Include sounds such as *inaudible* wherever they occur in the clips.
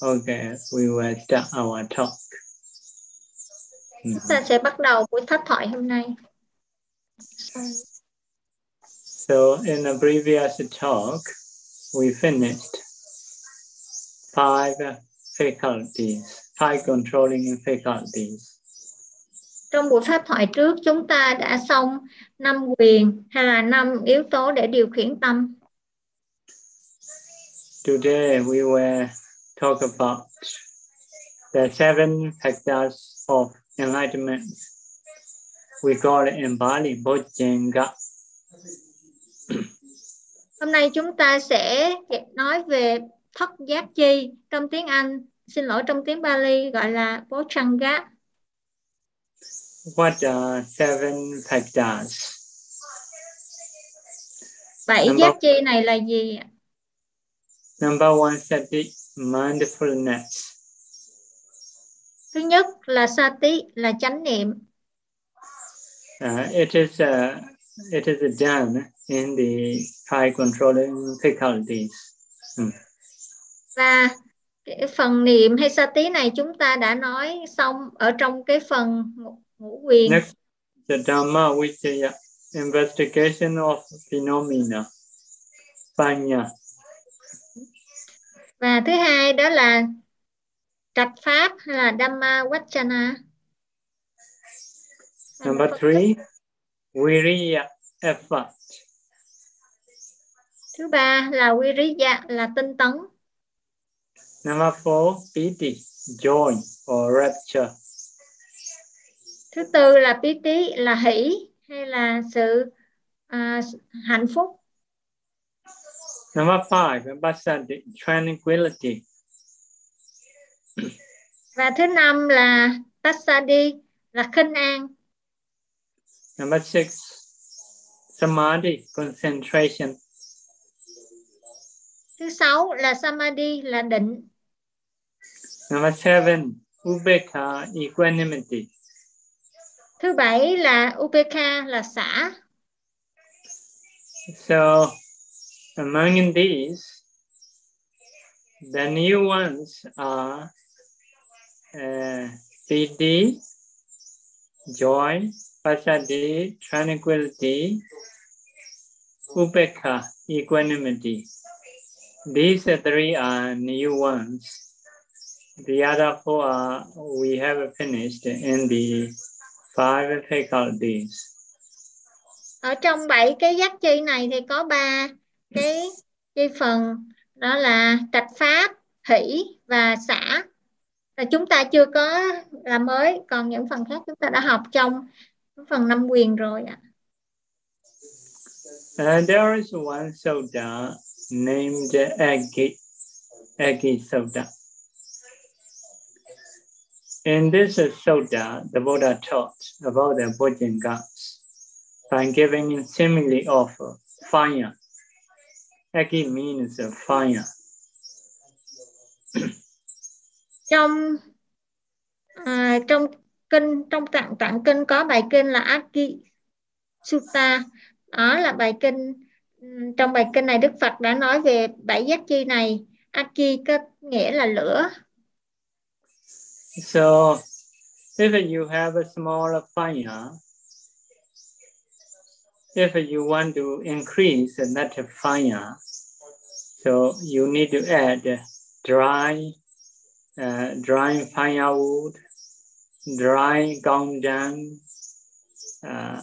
Okay, we will start our talk. Chúng ta sẽ bắt đầu buổi pháp thoại hôm nay. So in the previous talk, we finished five faculties, five controlling faculties. Trong buổi pháp thoại trước chúng ta đã xong năm quyền hay là năm yếu tố để điều khiển tâm. Today we will talk about the seven factors of enlightenment. We call it in Bali Bojjhanga. *clears throat* Hôm nay chúng ta sẽ nói về thất giác chi trong tiếng Anh, xin lỗi trong tiếng Bali gọi là Bojjhanga. What are seven factors? Bảy Number- giác chi này là gì? Number one, sati, mindfulness. Thứ nhất là sati là chánh niệm. Uh, it is uh, it is done in the five controlling faculties. Và cái phần niệm hay sati này chúng ta đã nói xong ở trong cái phần ngũ- quyền. Next, the Dhamma Vicaya, investigation of phenomena. Panya. Và thứ hai đó là trạch pháp hay là Dhamma Vachana. Number three, Viriya, effort. Thứ ba là Viriya là tinh tấn. Number four, Piti, joy or rapture. Thứ tư là Piti là hỷ hay là sự à, hạnh phúc. Number five, Basadi, tranquility. Và thứ năm là Passadi là khinh an. Number six, Samadhi, concentration. Thứ sáu là Samadhi là định. Number seven, Ubeka, equanimity. Thứ bảy là Upekha là xả. So, among these, the new ones are uh, piti, joy, pasadi, tranquility, upekha, equanimity. These three are new ones. The other four are, we have finished in the five faculties. Ở trong bảy cái giác chi này thì có ba cái cái phần đó là trạch pháp, hỷ và xả. là chúng ta chưa có là mới, còn những phần khác chúng ta đã học trong phần năm quyền rồi ạ. And there is one soda named Agi, Agi soda. In this soda, the Buddha taught about the Bojjhangas by giving a simile of fire. Agi means fire. Trong à, trong kinh trong tạng tạng kinh có bài kinh là Aki Sutta. Đó là bài kinh trong bài kinh này Đức Phật đã nói về bảy giác chi này. Aki có nghĩa là lửa. So, if you have a small fire, if you want to increase that fire, so you need to add dry, uh, dry firewood, dry gongdang, uh,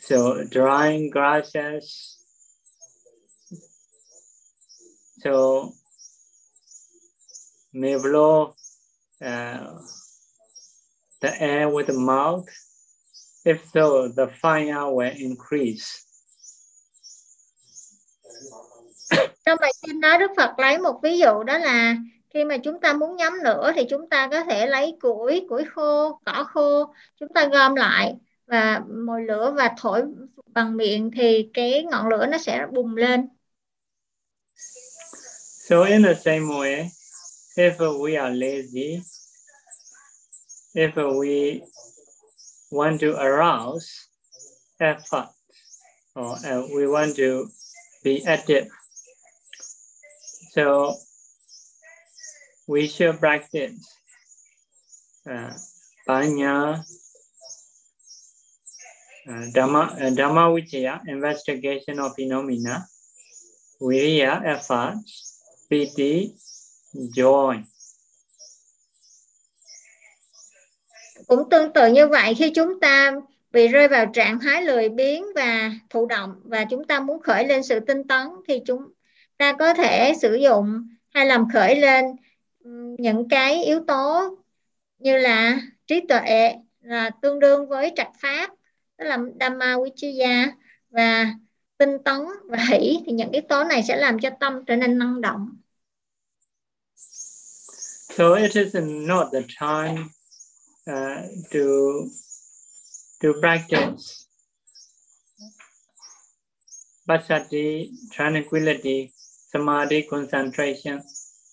so dry grasses. So, may blow uh, the air with the mouth. If so, the fire will increase. Trong bài kinh đó Đức Phật lấy một ví dụ đó là khi mà chúng ta muốn nhóm lửa thì chúng ta có thể lấy củi, củi khô, cỏ khô, chúng ta gom lại và mồi lửa và thổi bằng miệng thì cái ngọn lửa nó sẽ bùng lên. So, in the same way, if we are lazy, if we want to arouse effort, or uh, we want to be active, so we should practice uh, Panya, uh, Dhamma, uh, Dhamma Vichaya, investigation of phenomena, Viriya, effort, Piti, joy. Cũng tương tự như vậy, khi chúng ta bị rơi vào trạng thái lười biếng và thụ động và chúng ta muốn khởi lên sự tinh tấn, thì chúng ta có thể sử dụng hay làm khởi lên những cái yếu tố như là trí tuệ là tương đương với trạch pháp, tức là Dhamma Vichaya và tinh tấn và hỷ, thì những yếu tố này sẽ làm cho tâm trở nên năng động. So it is not the time uh, to to practice basati tranquility, samadhi, concentration,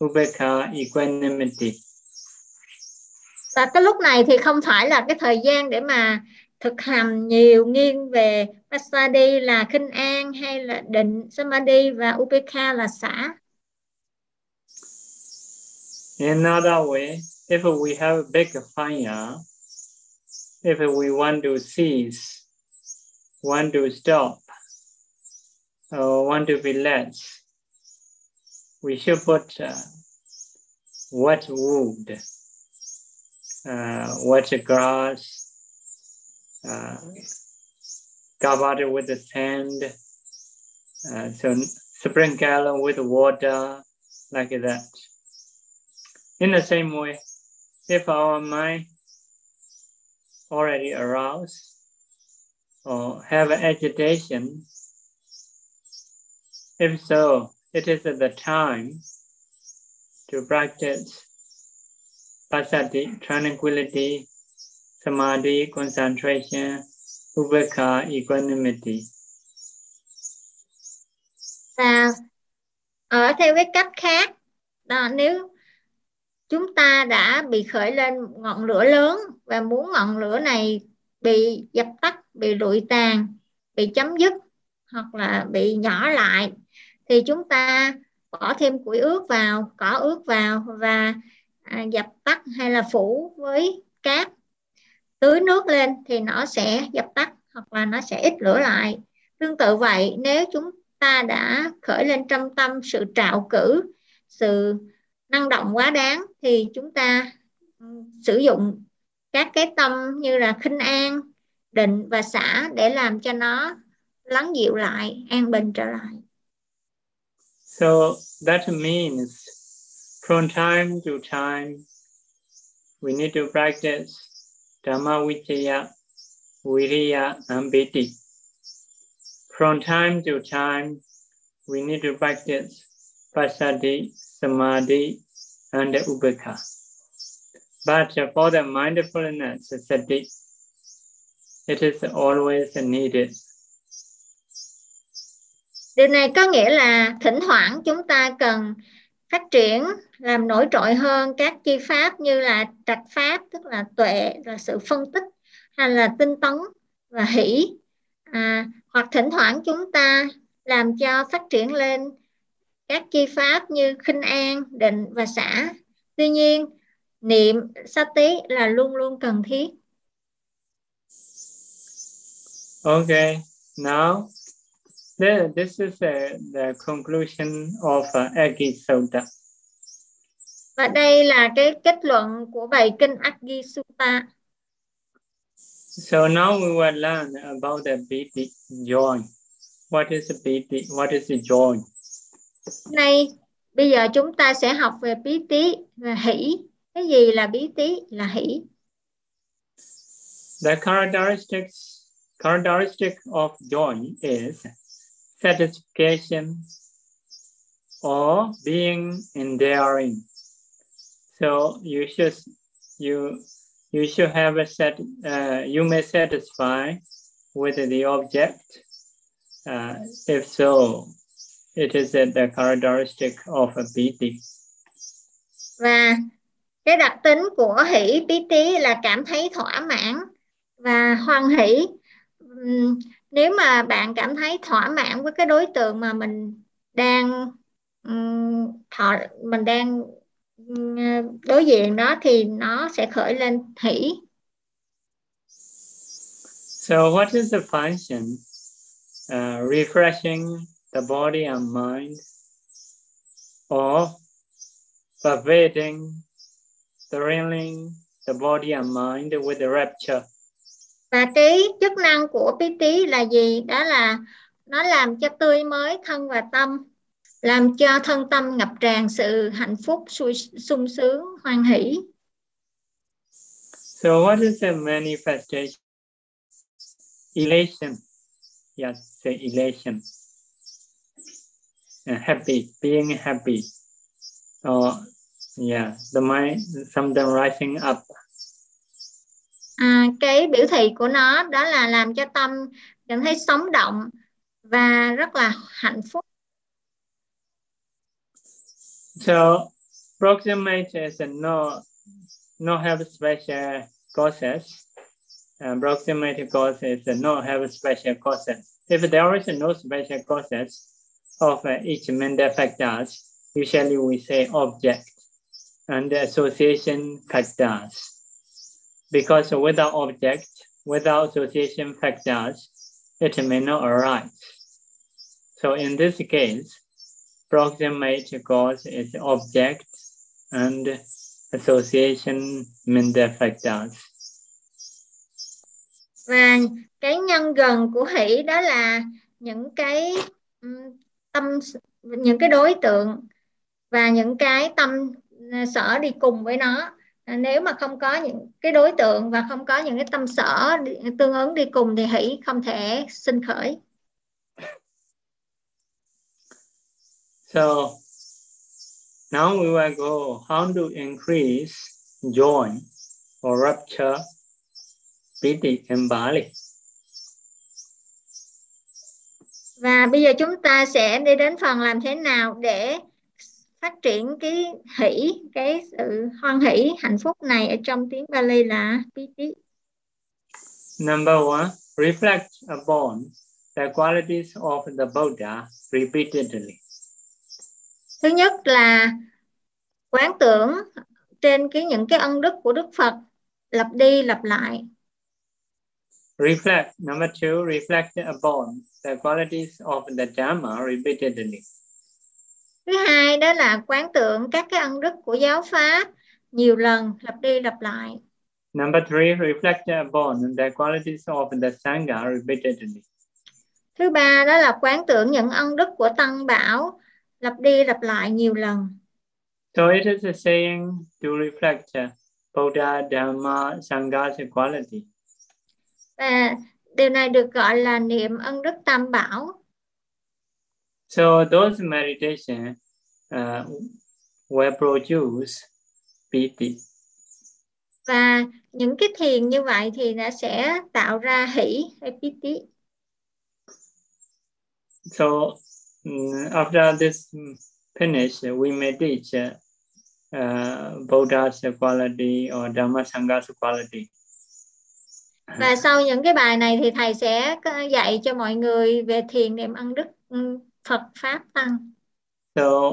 ubekha, equanimity. Và cái lúc này thì không phải là cái thời gian để mà thực hành nhiều nghiêng về passaddhi là khinh an hay là định samadhi và ubekha là xả. Another way, if we have a big fire, if we want to cease, want to stop, or want to relax, we should put uh, wet wood, uh, wet grass, uh, covered with the sand, uh, so sprinkle with water like that. In the same way, if our mind already aroused or have agitation, if so, it is the time to practice passaddhi, tranquility, samadhi, concentration, ubekha, equanimity. Và ở theo cái cách khác, đó, nếu chúng ta đã bị khởi lên ngọn lửa lớn và muốn ngọn lửa này bị dập tắt bị rụi tàn bị chấm dứt hoặc là bị nhỏ lại. Thì chúng ta bỏ thêm củi ướt vào cỏ ướt vào và à, dập tắt hay là phủ với cát tưới nước lên thì nó sẽ dập tắt hoặc là nó sẽ ít lửa lại. Tương tự vậy nếu chúng ta đã khởi lên trong tâm sự trạo cử sự năng động quá đáng thì chúng ta sử dụng các cái tâm như là khinh an, định và xả để làm cho nó lắng dịu lại, an bình trở lại. So that means from time to time, we need to practice dhamma vichaya viriya and piti from time to time, we need to practice passaddhi samadhi, and ubeka. But for the mindfulness sati, it is always needed. Điều này có nghĩa là thỉnh thoảng chúng ta cần phát triển làm nổi trội hơn các chi pháp như là trạch pháp tức là tuệ là sự phân tích hay là tinh tấn và hỷ à, hoặc thỉnh thoảng chúng ta làm cho phát triển lên các chi pháp như khinh an, định và xả. Tuy nhiên, niệm sati là luôn luôn cần thiết. Okay, now this is the, the conclusion of uh, Agi Sutta. Và đây là cái kết luận của bài kinh Agi Sutta. So now we will learn about the piti joy. What is the piti? What is the joy? Nay bây giờ chúng ta sẽ học về bí tí và hỷ. Cái gì là bí tí? Là hỷ. The characteristics characteristic of joy is satisfaction or being endearing. So you should you you should have a set uh, you may satisfy with the object. Uh, if so, It is the characteristic of a piti. Và cái đặc tính của hỷ piti là cảm thấy thỏa mãn và hoan hỷ. Nếu mà bạn cảm thấy thỏa mãn với cái đối tượng mà mình đang thọ mình đang đối diện đó thì nó sẽ khởi lên hỷ So what is the function? Uh, refreshing the body and mind or pervading, thrilling the body and mind with the rapture. Và cái chức năng của bí tí là gì? Đó là nó làm cho tươi mới thân và tâm, làm cho thân tâm ngập tràn sự hạnh phúc, sung sướng, hoan hỷ. So what is the manifestation? Elation. Yes, say elation. Uh, happy, being happy. Or yeah, the mind sometimes rising up. À, cái biểu thị của nó đó là làm cho tâm cảm thấy sống động và rất là hạnh phúc. So is no no have special causes. Uh, proximate cause is a no have special causes. If there is no special causes of uh, each mental factors, usually we say object and the association factors. Because without object, without association factors, it may not arise. So in this case, proximate cause is object and association mental factors. Và cái nhân gần của hỷ đó là những cái tâm những cái đối tượng và những cái tâm à, sở đi cùng với nó. À, nếu mà không có những cái đối tượng và không có những cái tâm sở tương ứng đi cùng thì hỷ không thể sinh khởi. So, now we will go, how to increase joy or rapture pity and balance Và bây giờ chúng ta sẽ đi đến phần làm thế nào để phát triển cái hỷ, cái sự hoan hỷ, hạnh phúc này ở trong tiếng Bali là piti. Number one, reflect upon the qualities of the Buddha repeatedly. Thứ nhất là quán tưởng trên cái những cái ân đức của Đức Phật lặp đi lặp lại. Reflect. Number two, reflect upon the qualities of the Dhamma repeatedly. Thứ hai đó là quán tưởng các cái ân đức của giáo pháp nhiều lần lặp đi lặp lại. Number three, reflect upon the qualities of the Sangha repeatedly. Thứ ba đó là quán tưởng những ân đức của Tăng Bảo lặp đi lặp lại nhiều lần. So it is a saying to reflect Buddha, Dhamma, Sangha's quality. Và điều này được gọi là niệm ân đức tam bảo. So those meditation uh, will produce piti. Và những cái thiền như vậy thì nó sẽ tạo ra hỷ hay piti. So um, after this finish, we may teach uh, Buddha's quality or Dhamma Sangha's quality. Và sau những cái bài này thì thầy sẽ dạy cho mọi người về thiền niệm ân đức Phật pháp tăng. So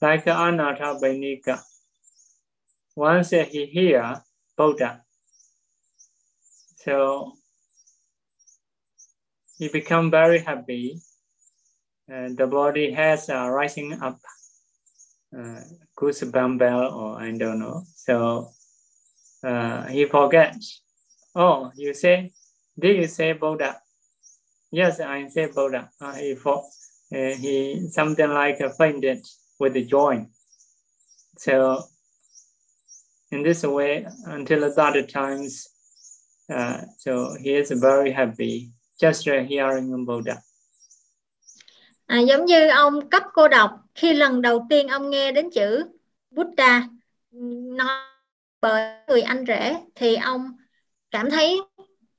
like Anatha Bainika, once he hear Buddha, so he become very happy. And the body has uh, rising up, uh, goosebump bell or I don't know. So uh, he forgets Oh, you say, did you say Buddha? Yes, I say Buddha. Uh, he, for, uh, he something like a fainted with the joy. So in this way, until the other times, uh, so he is very happy just hearing Buddha. À, giống như ông cấp cô độc khi lần đầu tiên ông nghe đến chữ Buddha nói bởi người anh rể thì ông cảm thấy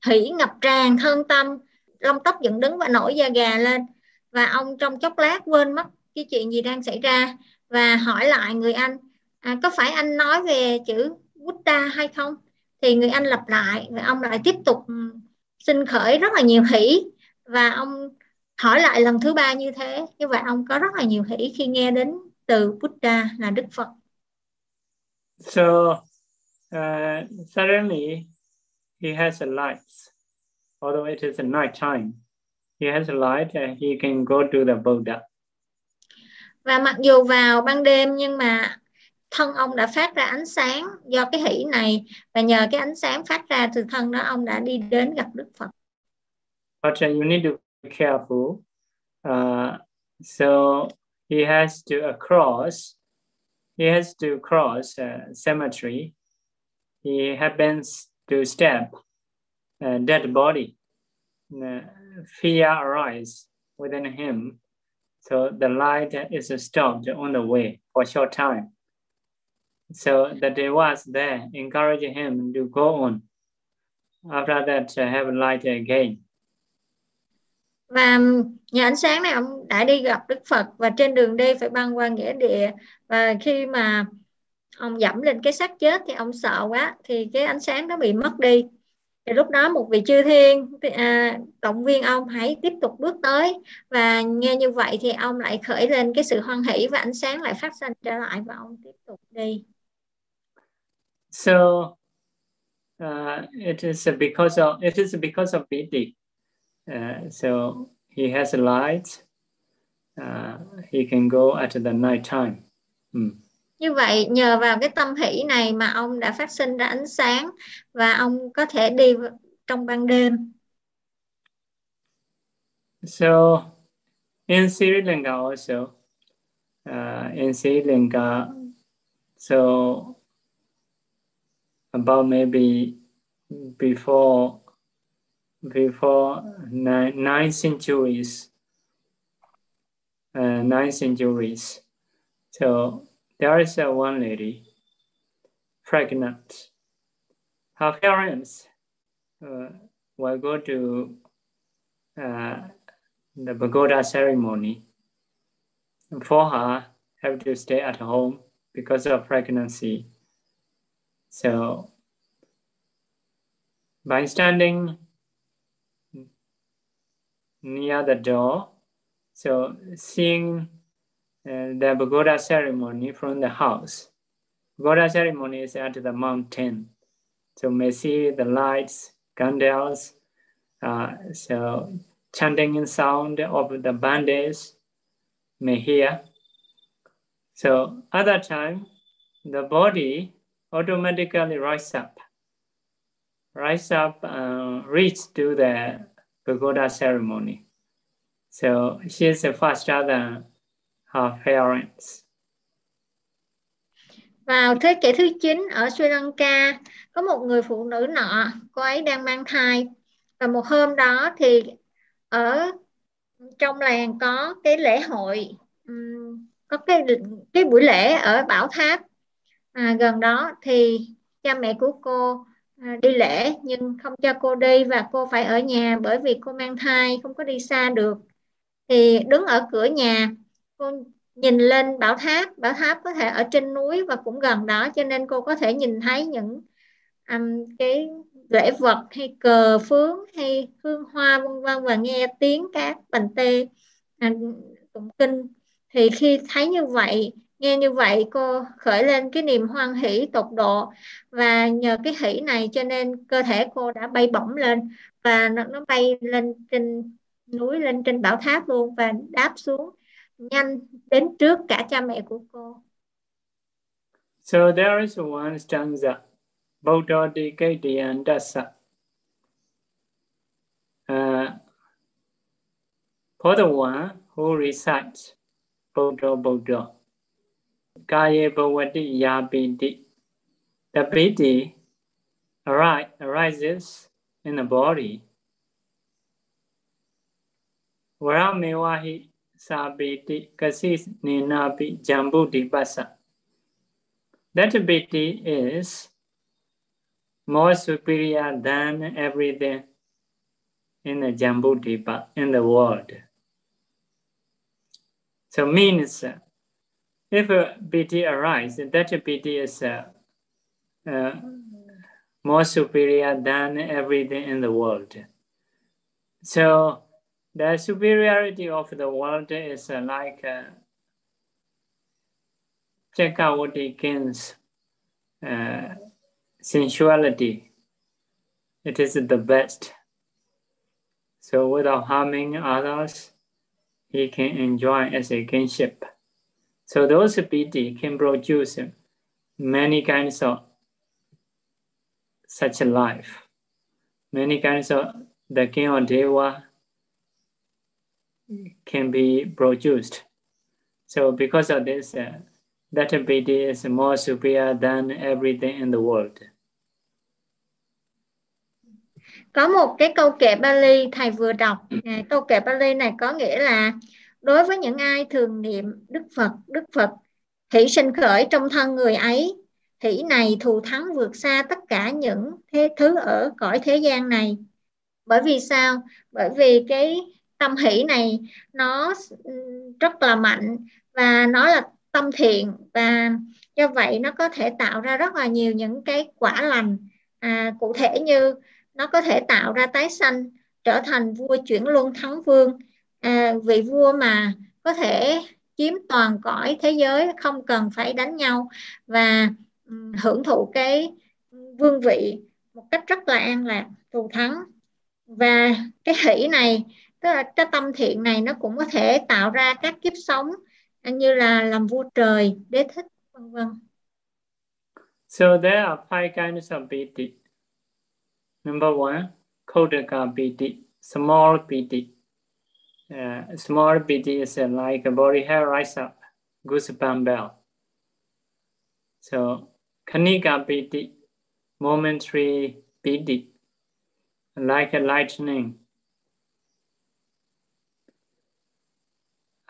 hỉ ngập tràn thân tâm. Lông tóc dựng đứng và nổi da gà lên. Và ông trong chốc lát quên mất cái chuyện gì đang xảy ra và hỏi lại người anh à, có phải anh nói về chữ Buddha hay không? Thì người anh lặp lại và ông lại tiếp tục ừ, sinh khởi rất là nhiều hỷ và ông hỏi lại lần thứ ba như thế. Như vậy ông có rất là nhiều hỷ khi nghe đến từ Buddha là Đức Phật. So uh, suddenly he has a light, although it is a night time. He has a light and he can go to the Buddha. và mặc dù vào ban đêm nhưng mà thân ông đã phát ra ánh sáng do cái hỷ này và nhờ cái ánh sáng phát ra từ thân đó ông đã đi đến gặp Đức Phật. But uh, you need to be careful. Uh, so he has to uh, cross. He has to cross uh, cemetery. He happens to step a dead body. Uh, fear arise within him. So the light is stopped on the way for a short time. So the devas there encourage him to go on. After that, uh, have light again. Và um, nhà ánh sáng này ông đã đi gặp Đức Phật và trên đường đi phải băng qua nghĩa địa và khi mà ông dẫm lên cái xác chết thì ông sợ quá thì cái ánh sáng nó bị mất đi thì lúc đó một vị chư thiên à, động viên ông hãy tiếp tục bước tới và nghe như vậy thì ông lại khởi lên cái sự hoan hỷ và ánh sáng lại phát sinh trở lại và ông tiếp tục đi So uh, it is because of it is because of pity. Uh, so he has a light. Uh, he can go at the night time. Mm. Như vậy nhờ vào cái tâm hỷ này mà ông đã phát sinh ra ánh sáng và ông có thể đi trong ban đêm. So in Sri Lanka also, uh, à, in Sri Lanka, so about maybe before before nine, nine centuries, uh, nine centuries. So there is a one lady pregnant. Her parents uh, will go to uh, the pagoda ceremony. For her, have to stay at home because of pregnancy. So by standing near the door, so seeing the pagoda ceremony from the house. Pagoda ceremony is at the mountain. So may see the lights, candles, uh, so chanting in sound of the bandits may hear. So other time, the body automatically rise up, rise up, uh, reach to the pagoda ceremony. So she is faster than Ờ, her parents. Vào thế kỷ thứ 9 ở Sri Lanka có một người phụ nữ nọ, cô ấy đang mang thai. Và một hôm đó thì ở trong làng có cái lễ hội có cái cái buổi lễ ở Bảo Tháp. À, gần đó thì cha mẹ của cô à, đi lễ nhưng không cho cô đi và cô phải ở nhà bởi vì cô mang thai không có đi xa được. Thì đứng ở cửa nhà cô nhìn lên bảo tháp. Bảo tháp có thể ở trên núi và cũng gần đó cho nên cô có thể nhìn thấy những um, cái lễ vật hay cờ phướng hay hương hoa vân vân và nghe tiếng các bành tê à, tụng kinh. Thì khi thấy như vậy nghe như vậy cô khởi lên cái niềm hoan hỷ tột độ. Và nhờ cái hỷ này cho nên cơ thể cô đã bay bổng lên và nó, nó bay lên trên núi lên trên bảo tháp luôn và đáp xuống nhanh đến trước cả cha mẹ của cô. So there is one stanza, Buddha Dikadiyan Dasa. Uh, for the one who recites Bodho Bodho, Kaya Bhavati Yapiti, the piti arises in the body. Varamevahi sabiti kasis ninapi jambuti pasa. That piti is more superior than everything in the Jambudipa in the world. So means if a piti arises, that piti is uh, uh, more superior than everything in the world. So the superiority of the world is uh, like uh, Chakawati kings uh, sensuality. It is the best. So without harming others, he can enjoy as a kinship. So those piti can produce many kinds of such a life. Many kinds of the king or deva can be produced. So because of this, uh, that BD is more superior than everything in the world. Có một cái câu kệ Bali thầy vừa đọc. Câu kệ Bali này có nghĩa là đối với những ai thường niệm Đức Phật, Đức Phật hỷ sinh khởi trong thân người ấy hỷ này thù thắng vượt xa tất cả những thế thứ ở cõi thế gian này bởi vì sao bởi vì cái tâm hỷ này nó ừ, rất là mạnh và nó là tâm thiện và do vậy nó có thể tạo ra rất là nhiều những cái quả lành à, cụ thể như nó có thể tạo ra tái sanh trở thành vua chuyển luân thắng vương. À, vị vua mà có thể chiếm toàn cõi thế giới không cần phải đánh nhau và ừ, hưởng thụ cái vương vị một cách rất là an lạc thù thắng. Và cái hỷ này tức là cái tâm thiện này nó cũng có thể tạo ra các kiếp sống như là làm vua trời đế thích vân vân So there are five kinds of piti. Number one, Kodaka piti, small piti. Uh, small piti is uh, like a body hair rise up, goosebump bell. So Kanika piti, momentary piti, like a lightning.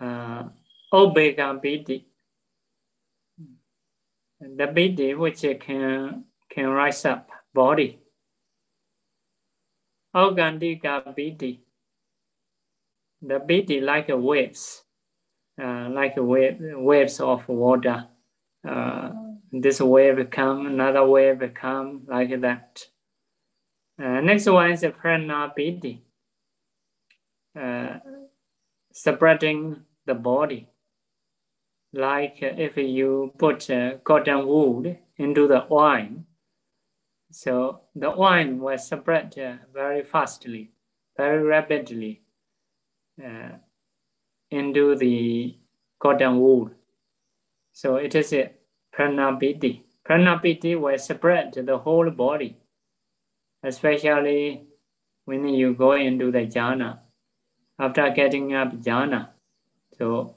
Uh, Obega piti, the piti which can, can rise up body. Organdika piti, the piti like waves, uh, like wave, waves of water. Uh, this wave come, another wave come like that. Uh, next one is a pranapiti, uh, spreading the body. Like if you put uh, cotton wool into the wine, so the wine will spread uh, very fastly, very rapidly uh, into the cotton wool. So it is a pranapiti. Pranapiti will spread the whole body, especially when you go into the jhana. After getting up jhana, so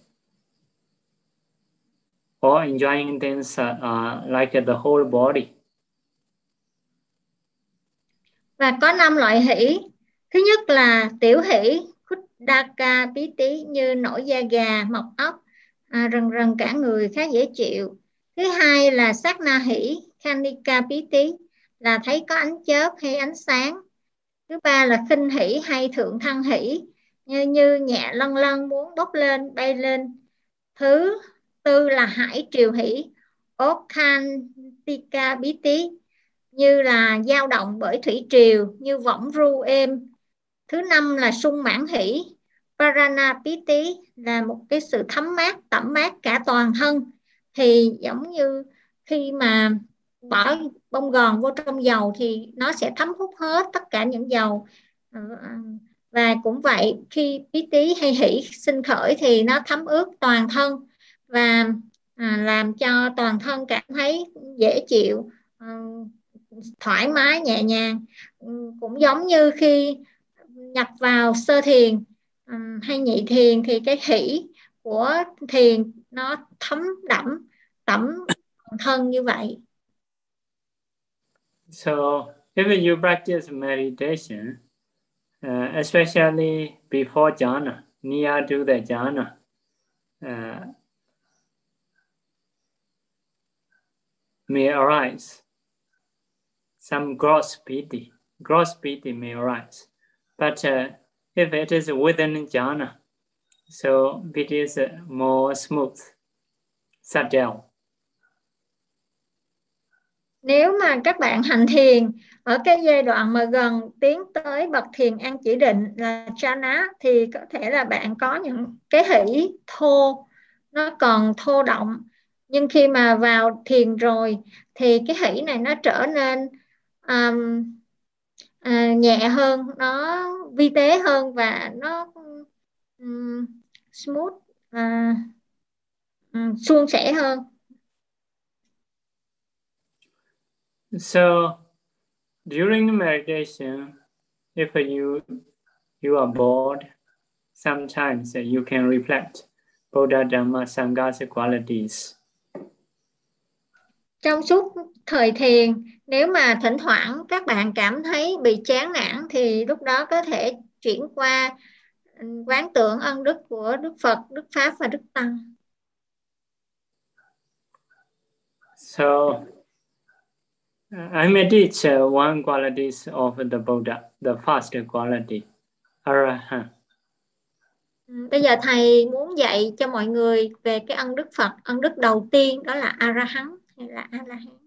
or enjoying things uh, uh, like the whole body. Và có năm loại hỷ. Thứ nhất là tiểu hỷ, Daka bí tí như nổi da gà, mọc ốc, à, rần rần cả người khá dễ chịu. Thứ hai là sát na hỷ, khanika bí tí là thấy có ánh chớp hay ánh sáng. Thứ ba là khinh hỷ hay thượng thăng hỷ như, như nhẹ lân lân muốn bốc lên, bay lên. Thứ tư là hải triều hỷ, okantika bí tí như là dao động bởi thủy triều, như võng ru êm, thứ năm là sung mãn hỷ tí là một cái sự thấm mát tẩm mát cả toàn thân thì giống như khi mà bỏ bông gòn vô trong dầu thì nó sẽ thấm hút hết tất cả những dầu ờ, và cũng vậy khi bí tí hay hỷ sinh khởi thì nó thấm ướt toàn thân và à, làm cho toàn thân cảm thấy dễ chịu ờ, thoải mái nhẹ nhàng ừ, cũng giống như khi nhập vào sơ thiền um, hay nhị thiền thì cái hỷ của thiền nó thấm đẫm tẩm thân như vậy. So if you practice meditation, uh, especially before jhana, near to the jhana, uh, may arise. Some gross pity, gross pity may arise. But uh, if it is within jhana, so it is more smooth, subtle. Nếu mà các bạn hành thiền ở cái giai đoạn mà gần tiến tới bậc thiền an chỉ định là chana thì có thể là bạn có những cái hỷ thô nó còn thô động. Nhưng khi mà vào thiền rồi thì cái hỷ này nó trở nên um, uh, nhẹ hơn nó vi tế hơn và nó um, smooth uh, um, suôn sẻ hơn. So during the meditation if you you are bored sometimes you can reflect Buddha Dhamma Sangha's qualities trong suốt thời thiền nếu mà thỉnh thoảng các bạn cảm thấy bị chán nản thì lúc đó có thể chuyển qua quán tưởng ân đức của Đức Phật, Đức Pháp và Đức Tăng. So I teach uh, one qualities of the Buddha, the first quality, Arahant. Bây giờ thầy muốn dạy cho mọi người về cái ân đức Phật, ân đức đầu tiên đó là Arahant hay là a la hán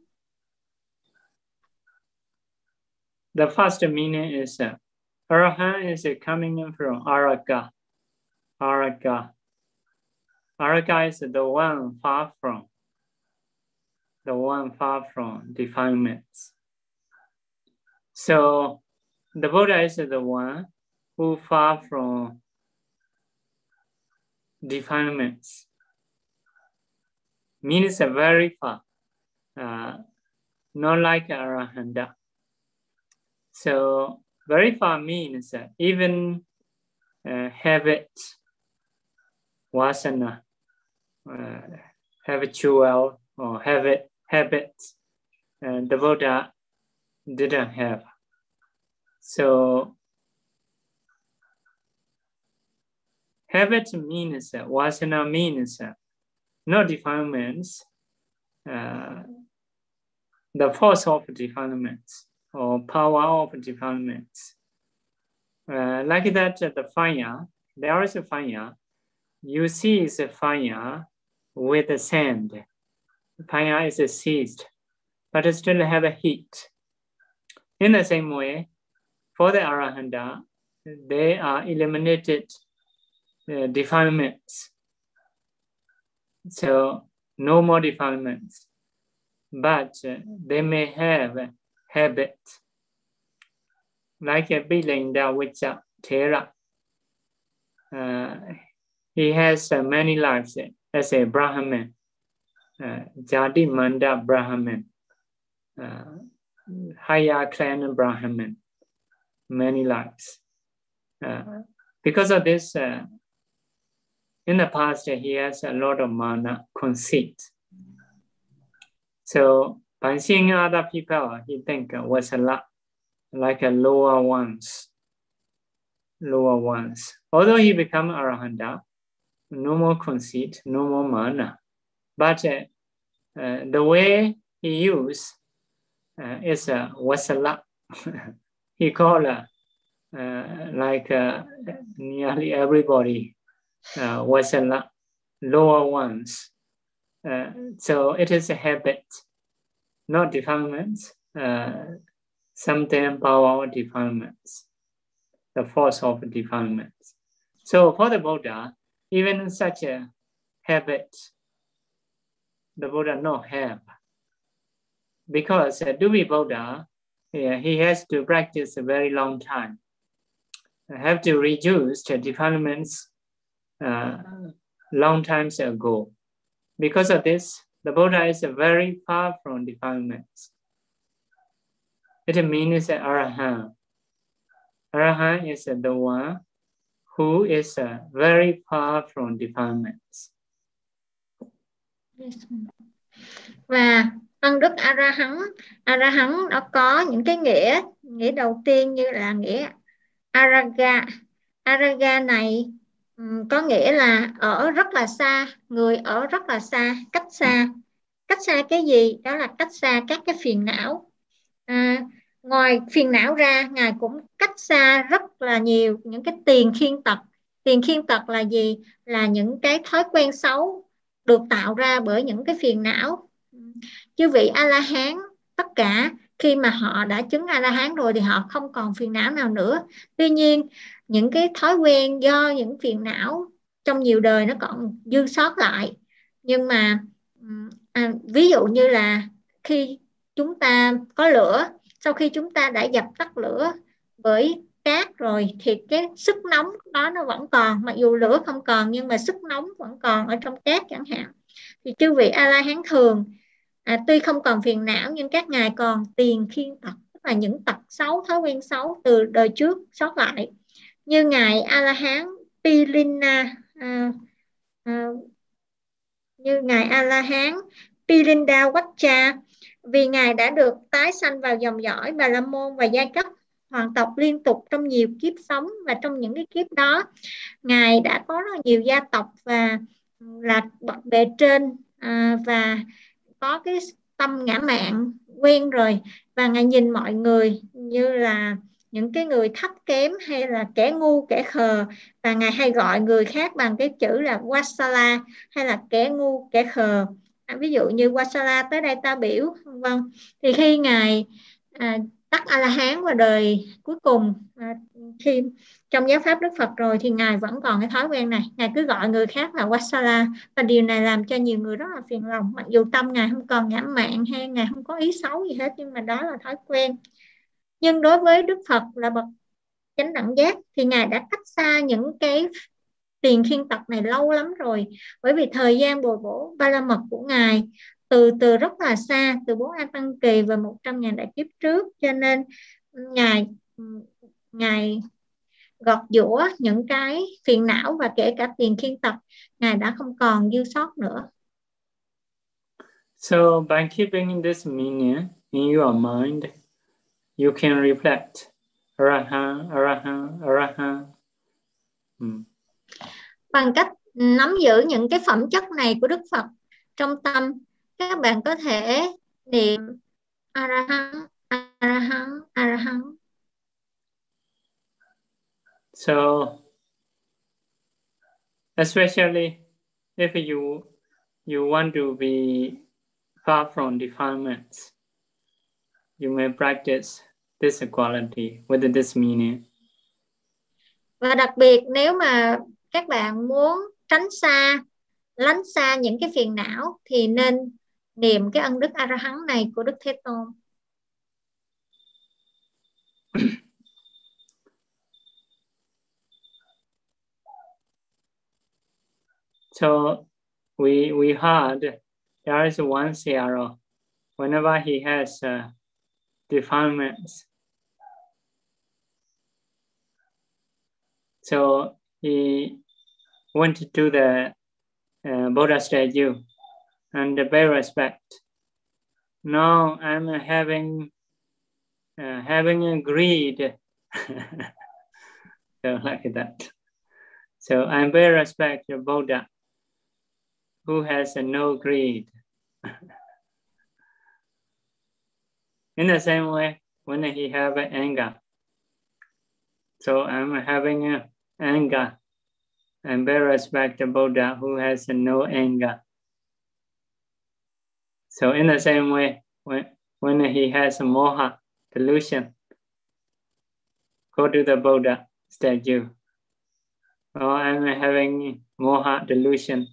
the first meaning is uh, arahant is coming in from araka. Araka. Araka is the one far from the one far from defilements so the buddha is the one who far from defilements means a very far uh, not like arahanta. So very far means uh, even uh, habit, wasana, uh, habitual or habit, habit, uh, the Buddha didn't have. So habit means, wasana means no defilements, uh, the force of development or power of development. Uh, like that, uh, the fire, there is a fire. You see is a fire with the sand. The is seized, but still have a heat. In the same way, for the Arahanta, they are eliminated uh, defilements. So no more defilements but they may have habit like a Bilinda Vicha Thera. Uh, he has uh, many lives as a Brahmin, uh, Jati Manda Brahman, uh, Haya clan Brahmin, many lives. Uh, because of this, in the past, he has a lot of mana conceit. So by seeing other people, he think was a lot like a lower ones, lower ones. Although he become arahanta, no more conceit, no more mana. But uh, uh, the way he use uh, is uh, wasala. *laughs* he called uh, uh, like nearly everybody uh, wasala, lower ones. So it is a habit, not defilements, sometimes power defilements, the force of defilements. So for the Buddha, even such a habit, the Buddha not have. Because uh, be Buddha, yeah, he has to practice a very long time. have to reduce the defilements uh, long times ago. Because of this, the Buddha is very far from defilements. It means Arahant. Arahant is the one who is very far from defilements. Và ân đức a la hán a la hán nó có những cái nghĩa nghĩa đầu tiên như là nghĩa araga. Araga này có nghĩa là ở rất là xa người ở rất là xa cách xa. Cách xa cái gì? Đó là cách xa các cái phiền não. À, ngoài phiền não ra ngài cũng cách xa rất là nhiều những cái tiền khiên tật. Tiền khiên tật là gì? Là những cái thói quen xấu được tạo ra bởi những cái phiền não. Chư vị a la hán tất cả khi mà họ đã chứng a la hán rồi thì họ không còn phiền não nào nữa. Tuy nhiên những cái thói quen do những phiền não trong nhiều đời nó còn dư sót lại. Nhưng mà à, ví dụ như là khi chúng ta có lửa sau khi chúng ta đã dập tắt lửa bởi cát rồi thì cái sức nóng đó nó vẫn còn. Mặc dù lửa không còn nhưng mà sức nóng vẫn còn ở trong cát chẳng hạn. Thì chư vị a la hán thường à, tuy không còn phiền não nhưng các ngài còn tiền khiên tật tức là những tật xấu thói quen xấu từ đời trước sót lại. Như ngài a la hán pilina à, à, như ngài a la hán pilinda Wacha vì ngài đã được tái sanh vào dòng dõi bà la môn và giai cấp hoàn tộc liên tục trong nhiều kiếp sống và trong những cái kiếp đó. Ngài đã có rất nhiều gia tộc và ừ, là bậc bề trên à, và có cái tâm ngã mạn quen rồi. Và ngài nhìn mọi người như là những cái người thấp kém hay là kẻ ngu kẻ khờ. Và ngài hay gọi người khác bằng cái chữ là wasala hay là kẻ ngu kẻ khờ. À, ví dụ như wasala tới đây ta biểu vâng. Thì khi ngài à, đắc a la hán và đời cuối cùng. À, khi trong giáo pháp đức phật rồi thì ngài vẫn còn cái thói quen này. Ngài cứ gọi người khác là wasala và điều này làm cho nhiều người rất là phiền lòng. Mặc dù tâm ngài không còn ngã mạng hay ngài không có ý xấu gì hết nhưng mà đó là thói quen. Nhưng đối với đức phật là bậc chánh đẳng giác thì ngài đã cách xa những cái tiền khiên tật này lâu lắm rồi. Bởi vì thời gian bồi bổ ba la mật của ngài từ từ rất là xa từ bốn a tăng kỳ và 100 ngàn đại kiếp trước cho nên ngài ngài gọt giũa những cái phiền não và kể cả tiền khiên tật ngài đã không còn dư sót nữa So by keeping this meaning in your mind, you can reflect Arahan, Arahan, Arahan. Hmm. Bằng cách nắm giữ những cái phẩm chất này của Đức Phật trong tâm các bạn có thể niệm arahant arahant arahant so especially if you you want to be far from defilements you may practice this quality with this meaning. Và đặc biệt nếu mà các bạn muốn tránh xa lánh xa những cái phiền não thì nên niệm cái ân đức a la hán này của đức thế tôn *clears throat* So we we heard there is one CRO. Whenever he has uh, defilements, so he went to the uh, Buddha statue and pay respect. Now I'm having uh, having a greed, *laughs* so like that. So I'm pay respect the Buddha, who has uh, no greed. *laughs* In the same way, when he have anger, so I'm having a anger and very respect the Buddha who has no anger. So in the same way, when, when he has a moha delusion, go to the Buddha statue. Oh, I'm having moha delusion.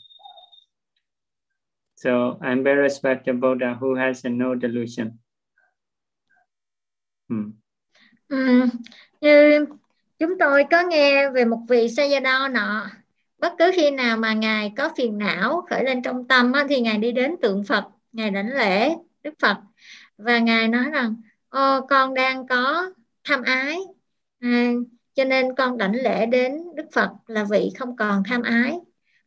So I'm very respect the Buddha who has no delusion. Hmm. Ừ, như chúng tôi có nghe về một vị Sayadaw nọ bất cứ khi nào mà ngài có phiền não khởi lên trong tâm á, thì ngài đi đến tượng Phật ngài đảnh lễ đức phật. Và ngài nói rằng ô con đang có tham ái. À, cho nên con đảnh lễ đến đức phật là vị không còn tham ái.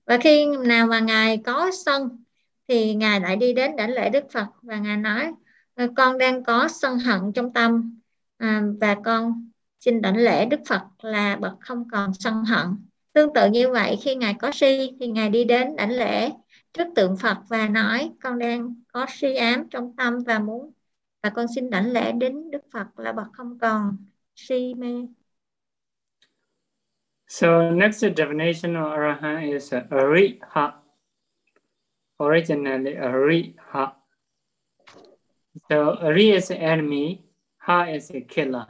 Và khi nào mà ngài có sân thì ngài lại đi đến đảnh lễ đức phật. Và ngài nói ờ, con đang có sân hận trong tâm. À, và con xin đảnh lễ đức phật là bậc không còn sân hận. Tương tự như vậy khi ngài có si thì ngài đi đến đảnh lễ trước tượng Phật và nói con đang có suy ám trong tâm và muốn và con xin đảnh lễ đến Đức Phật là bậc không còn si mê. So next definition of arahant is ariha. Originally ariha. So ari is enemy, ha is a killer.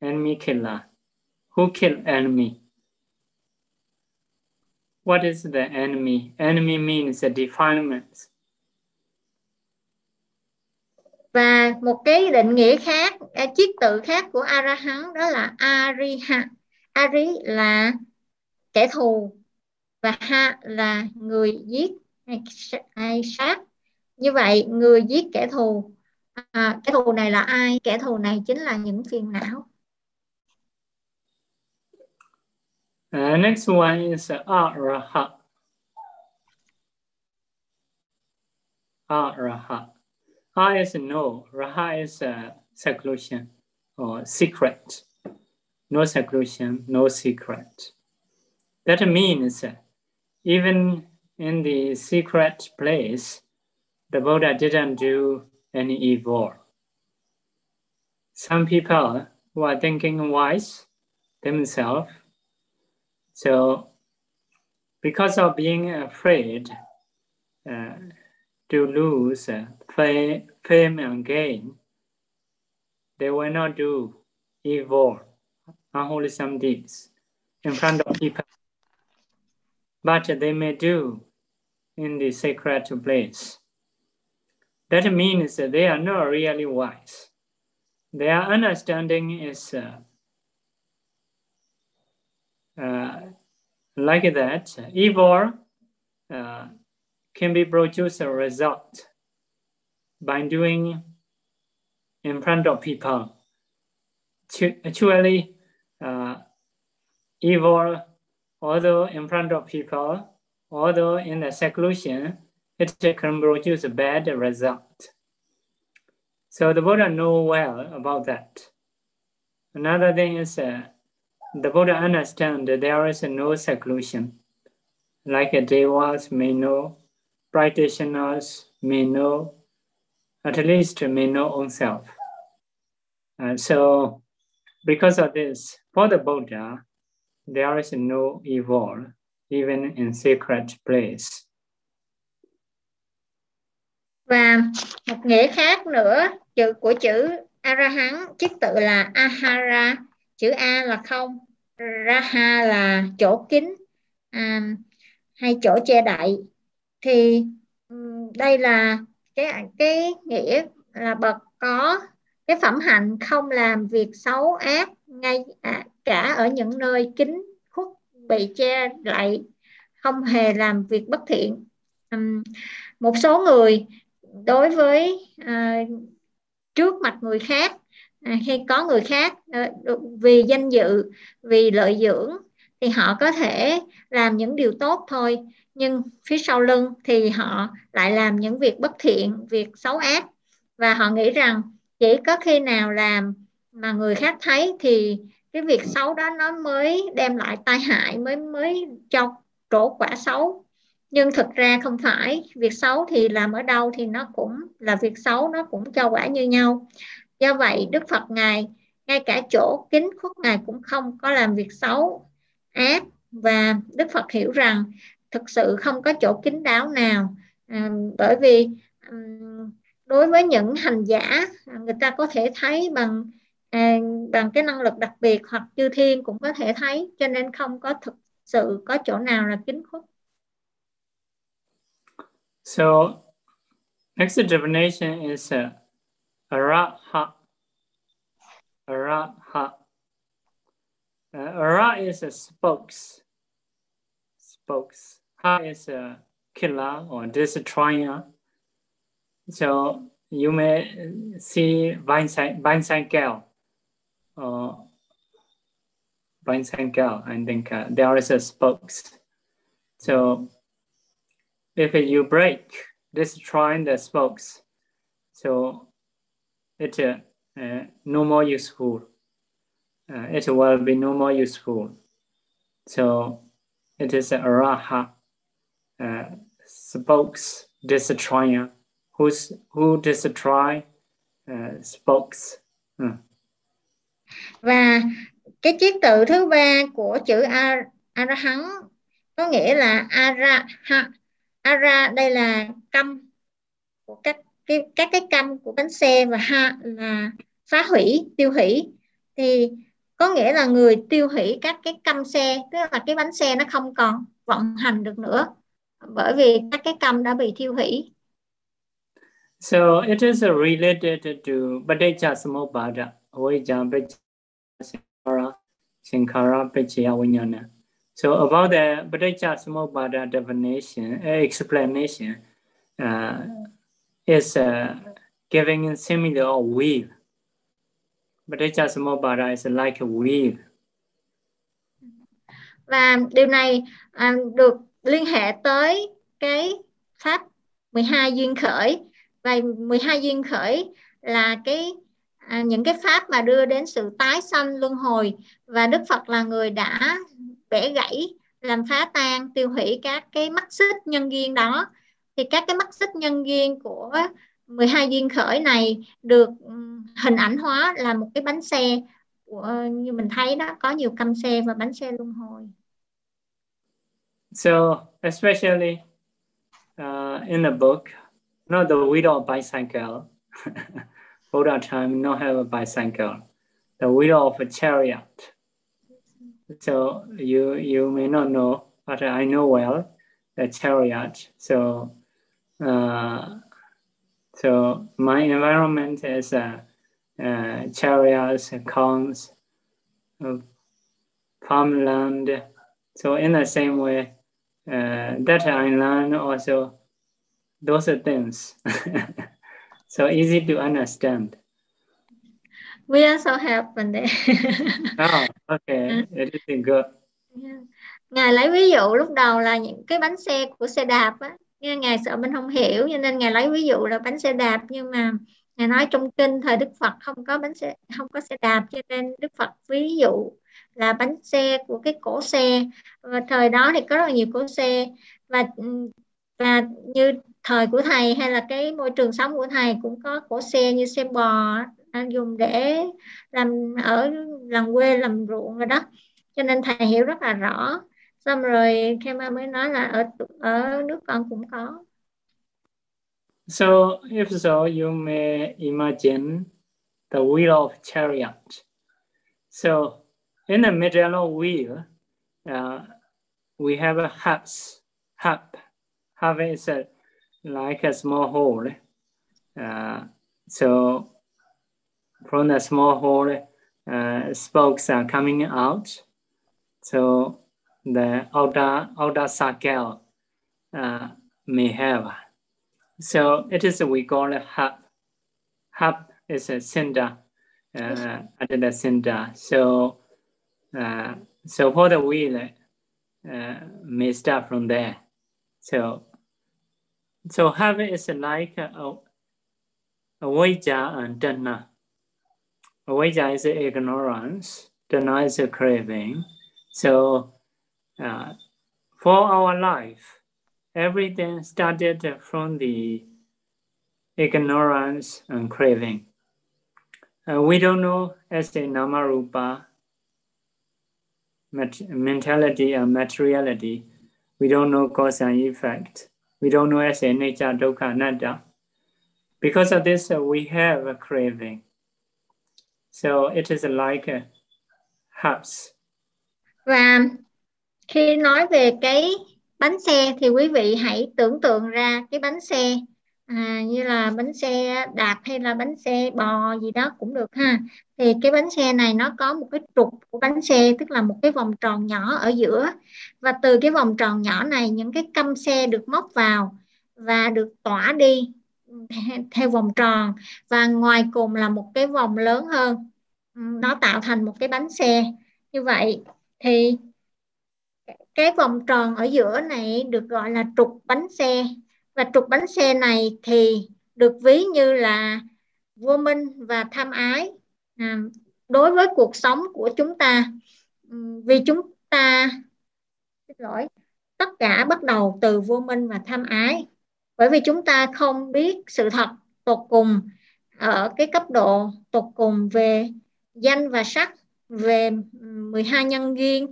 Enemy killer. Who kill enemy? What is the enemy? Enemy means a defilement. và một cái định nghĩa khác chiếc tự khác của arahant đó là ariha ari là kẻ thù và ha là người giết hay, hay sát như vậy người giết kẻ thù à, kẻ thù này là ai kẻ thù này chính là những phiền não Uh, next one is arahat. Arahat. Ha is no, Raha is a seclusion or secret. No seclusion, no secret. That means even in the secret place, the Buddha didn't do any evil. Some people who are thinking wise themselves, so because of being afraid, uh, to lose fame and gain, they will not do evil, unwholesome deeds in front of people. But they may do in the sacred place. That means that they are not really wise. Their understanding is uh, uh, like that. Evil uh, can be produced a result by doing in front of people. Actually, uh, evil, although in front of people, although in the seclusion, it can produce a bad result. So the Buddha know well about that. Another thing is uh, the Buddha understands there is no seclusion. Like a devas may know practitioners may know, at least may know oneself. And so, because of this, for the Buddha, there is no evil, even in secret place. Và một nghĩa khác nữa chữ của chữ Arahant chiếc tự là Ahara, chữ A là không, Raha là chỗ kín à, hay chỗ che đậy. Thì đây là cái cái nghĩa là bậc có cái phẩm hạnh không làm việc xấu ác ngay à, cả ở những nơi kín khuất bị che lại không hề làm việc bất thiện. Um, một số người đối với à, trước mặt người khác à, hay có người khác à, vì danh dự vì lợi dưỡng thì họ có thể làm những điều tốt thôi. Nhưng phía sau lưng thì họ lại làm những việc bất thiện việc xấu ác. Và họ nghĩ rằng chỉ có khi nào làm mà người khác thấy thì cái việc xấu đó nó mới đem lại tai hại mới mới cho trổ quả xấu. Nhưng thực ra không phải. Việc xấu thì làm ở đâu thì nó cũng là việc xấu nó cũng cho quả như nhau do vậy đức phật ngài ngay cả chỗ kính khuất ngài cũng không có làm việc xấu ác và đức phật hiểu rằng thực sự không có chỗ kín đáo nào à, bởi vì um, đối với những hành giả à, người ta có thể thấy bằng à, bằng cái năng lực đặc biệt hoặc chư thiên cũng có thể thấy cho nên không có thực sự có chỗ nào là kín khuất. So next divination is uh, araha. Araha. Uh, ara is a spokes. Spokes. Ha is a killer or destroyer. So you may see Vincent Gale or Vincent Gale, I think uh, there is a spokes. So if you break, destroy the spokes, so it uh, uh, no more useful. Uh, it will be no more useful. So it is a raha uh, spokes destroyer who's who destroy uh, spokes. Uh. Và cái chiếc tự thứ ba của chữ arahant có nghĩa là ara ha ara đây là căm của các cái các cái canh của bánh xe và ha là phá hủy tiêu hủy thì có nghĩa là người tiêu hủy các cái căm xe tức là cái bánh xe nó không còn vận hành được nữa bởi vì các cái căm đã bị tiêu hủy So it is related to Paticca Samuppada, Avijja Paticca Sankara Pachaya, Vijnana. So about the Paticca Samuppada definition, uh, explanation, uh, is uh, giving a similar wheel. Paticca Samuppada is like a weave. Và điều này um, được liên hệ tới cái pháp 12 duyên khởi và 12 duyên khởi là cái à, những cái pháp mà đưa đến sự tái sanh luân hồi và Đức Phật là người đã bẻ gãy làm phá tan tiêu hủy các cái mắt xích nhân duyên đó thì các cái mắt xích nhân duyên của 12 duyên khởi này được ừ, hình ảnh hóa là một cái bánh xe của, như mình thấy đó có nhiều căm xe và bánh xe luân hồi. So especially uh, in the book, not the widow of bicycle. *laughs* Buddha time not have a bicycle. The widow of a chariot. So you you may not know, but I know well the chariot. So uh, so my environment is uh, uh, chariots, cons, uh, farmland. So in the same way, uh, that I learn also those are things. *laughs* so easy to understand. We also have one there. *laughs* oh, okay, it is good. Ngài lấy ví dụ lúc đầu là những cái bánh xe của xe đạp á, nhưng ngài sợ mình không hiểu, cho nên ngài lấy ví dụ là bánh xe đạp, nhưng mà ngài nói trong kinh thời Đức Phật không có bánh xe, không có xe đạp, cho nên Đức Phật ví dụ là bánh xe của cái cổ xe. Và thời đó thì có rất là nhiều cổ xe. Và và như thời của thầy hay là cái môi trường sống của thầy cũng có cổ xe như xe bò dùng để làm ở làng quê làm ruộng rồi đó. Cho nên thầy hiểu rất là rõ. Xong rồi mới nói là ở ở nước con cũng có So if so, you may imagine the wheel of chariot. So in the middle of wheel, uh, we have a hubs. Hub. Hub is a, like a small hole. Uh, so from the small hole, uh, spokes are coming out. So the outer, outer circle uh, may have. So it is, we call it hub. Hub is a center, uh, at the center. So, uh, so for the wheel, uh, may start from there. So, so hub is like a, a wager and dana. Awaja is ignorance, dana is craving. So uh, for our life, everything started from the ignorance and craving. Uh, we don't know as a namarupa mentality and materiality. We don't know cause and effect. We don't know as a nature, dukkha, anatta. Because of this, uh, we have a craving. So it is like a hubs. Và khi nói về cái bánh xe thì quý vị hãy tưởng tượng ra cái bánh xe à, như là bánh xe đạp hay là bánh xe bò gì đó cũng được ha. Thì cái bánh xe này nó có một cái trục của bánh xe tức là một cái vòng tròn nhỏ ở giữa. Và từ cái vòng tròn nhỏ này những cái căm xe được móc vào và được tỏa đi *laughs* theo vòng tròn. Và ngoài cùng là một cái vòng lớn hơn ừ, nó tạo thành một cái bánh xe. Như vậy thì cái vòng tròn ở giữa này được gọi là trục bánh xe. Và trục bánh xe này thì được ví như là vô minh và tham ái. À, đối với cuộc sống của chúng ta ừ, vì chúng ta xin lỗi tất cả bắt đầu từ vô minh và tham ái. Bởi vì chúng ta không biết sự thật tột cùng ở cái cấp độ tột cùng về danh và sắc về ừ, 12 nhân duyên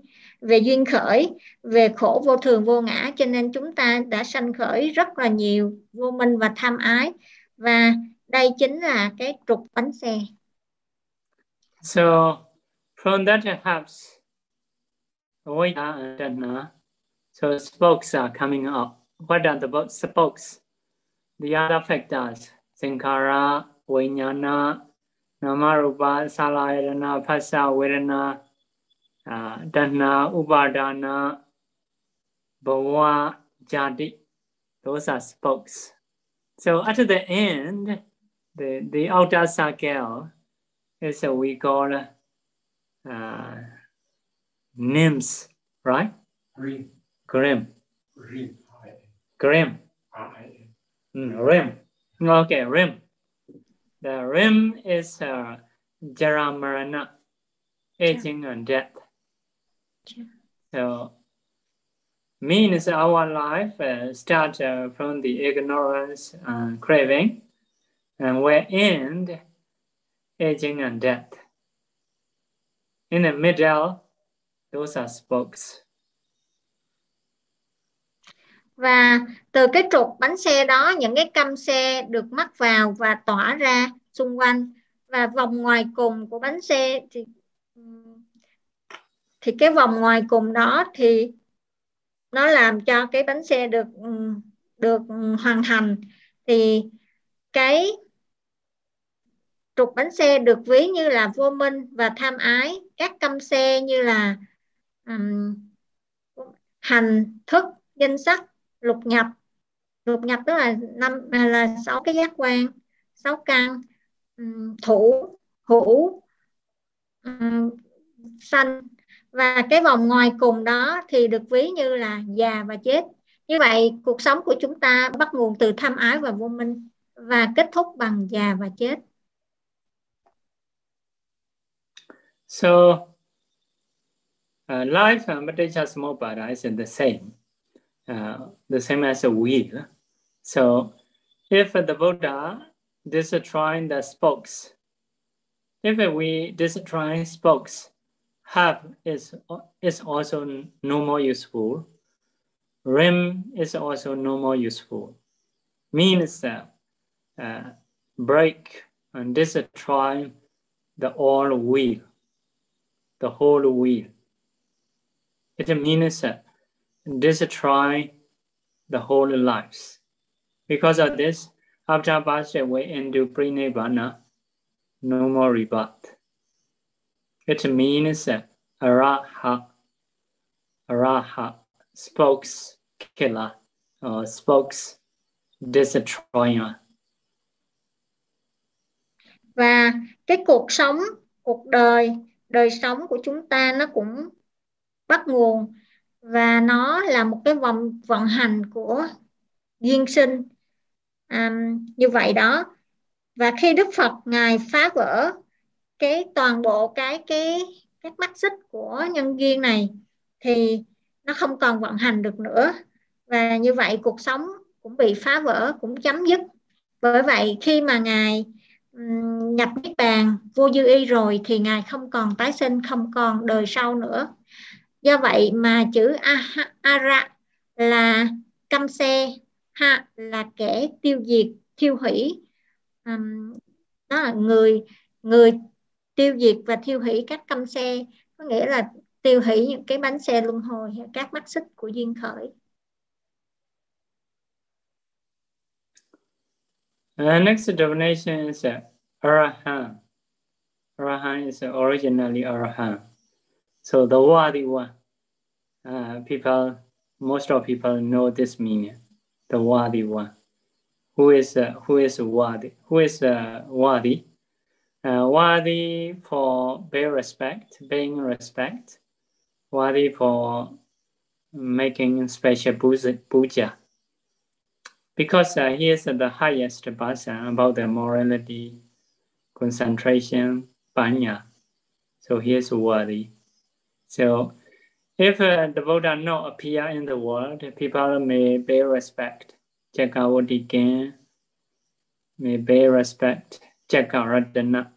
về duyên khởi về khổ vô thường vô ngã cho nên chúng ta đã sanh khởi rất là nhiều vô minh và tham ái và đây chính là cái trục bánh xe So from that perhaps Vajra and Dana, So spokes are coming up. What are the spokes? The other factors, Sankara, Vijnana, Namarupa, Salayana, Phasa, Vedana, uh, Dana, Upadana, Bhava, Jadi. Those are spokes. So at the end, the, the outer circle is what we call uh, names, right? Green. Grim. Green. Grim. Mm, rim. Okay, rim. The rim is uh, Jara Marana, aging and death. So means our life uh, start uh, from the ignorance and craving, and we end aging and death. In the middle, those are spokes. và từ cái trục bánh xe đó những cái căm xe được mắc vào và tỏa ra xung quanh và vòng ngoài cùng của bánh xe thì thì cái vòng ngoài cùng đó thì nó làm cho cái bánh xe được ừ, được ừ, hoàn thành. Thì cái trục bánh xe được ví như là vô minh và tham ái. Các căm xe như là um, hành thức danh sắc lục nhập. Lục nhập tức là năm à, là sáu cái giác quan sáu căn thủ hữu sanh và cái vòng ngoài cùng đó thì được ví như là già và chết như vậy cuộc sống của chúng ta bắt nguồn từ tham ái và vô minh và kết thúc bằng già và chết So uh, life and metta small paradise is the same. Uh, the same as a wheel. So if the Buddha destroying the spokes, if we destroy spokes, have is, is also no more useful. Rim is also no more useful. Means that uh, break and destroy the all wheel, the whole wheel. It means that destroy the whole lives. Because of this, after passing away into pre-nibbana, no more rebirth. It means araha, araha, spokes killer or spokes destroyer. Và cái cuộc sống, cuộc đời, đời sống của chúng ta nó cũng bắt nguồn. Và nó là một cái vòng vận hành của duyên sinh. À, như vậy đó. Và khi Đức Phật ngài phá vỡ cái toàn bộ cái cái các mắt xích của nhân duyên này thì nó không còn vận hành được nữa. Và như vậy cuộc sống cũng bị phá vỡ cũng chấm dứt. Bởi vậy khi mà ngài nhập niết bàn vô dư y rồi thì ngài không còn tái sinh không còn đời sau nữa. Do vậy mà chữ ara là căm xe ha là kẻ tiêu diệt thiêu hủy. Um, đó là người người tiêu diệt và thiêu hủy các căm xe có nghĩa là tiêu hủy những cái bánh xe luân hồi các mắt xích của duyên khởi The next definition is uh, Arahan. Arahan is originally Arahan. So the Wadi one, uh, people, most of people know this meaning, the Wadi one. Who is uh, who is Wadi? Who is uh, Wadi? Uh, Wadi for pay respect, paying respect. Wadi for making special puja. Because uh, he is the highest person about the morality, concentration, panya. So he is worthy. So if uh, the Buddha not appear in the world, people may pay respect. Chakawadikan may pay respect. Chakaratana,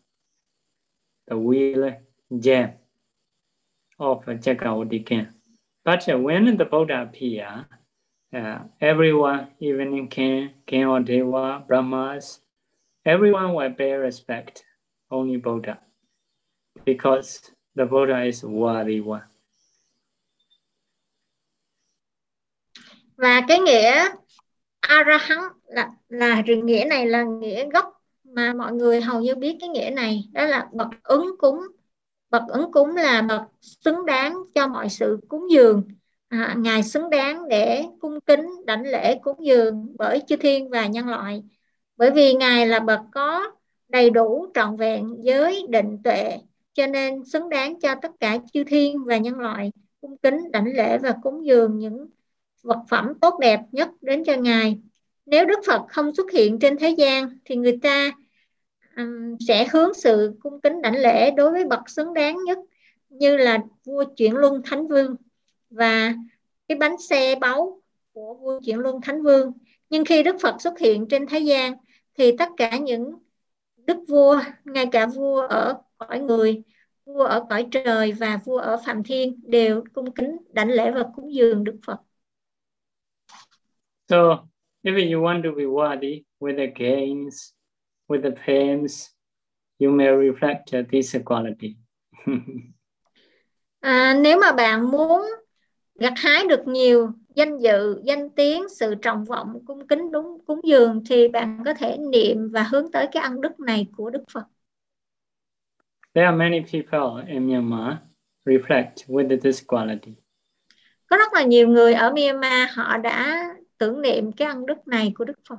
the wheel jam of Chakawadikan. But when the Buddha appear, uh, everyone, even in King, King or Deva, Brahmas, everyone will pay respect, only Buddha. Because the Buddha is worthy one. và cái nghĩa arahant là là nghĩa này là nghĩa gốc mà mọi người hầu như biết cái nghĩa này đó là bậc ứng cúng. Bậc ứng cúng là bậc xứng đáng cho mọi sự cúng dường. À, ngài xứng đáng để cung kính đảnh lễ cúng dường bởi chư thiên và nhân loại. Bởi vì ngài là bậc có đầy đủ trọn vẹn giới định tuệ cho nên xứng đáng cho tất cả chư thiên và nhân loại cung kính đảnh lễ và cúng dường những vật phẩm tốt đẹp nhất đến cho ngài. Nếu đức phật không xuất hiện trên thế gian thì người ta um, sẽ hướng sự cung kính đảnh lễ đối với bậc xứng đáng nhất như là vua chuyển luân thánh vương và cái bánh xe báu của vua chuyển luân thánh vương. Nhưng khi đức phật xuất hiện trên thế gian thì tất cả những đức vua ngay cả vua ở cõi người vua ở cõi trời và vua ở phạm thiên đều cung kính đảnh lễ và cúng dường đức phật. So if you want to be worthy with the gains with the pains you may reflect this quality *laughs* à, nếu mà bạn muốn gặt hái được nhiều danh dự, danh tiếng, sự trọng vọng, cung kính đúng cúng dường thì bạn có thể niệm và hướng tới cái ân đức này của Đức Phật. There are many people in Myanmar reflect with this quality. Có rất là nhiều người ở Myanmar họ đã tưởng niệm cái ân đức này của Đức Phật.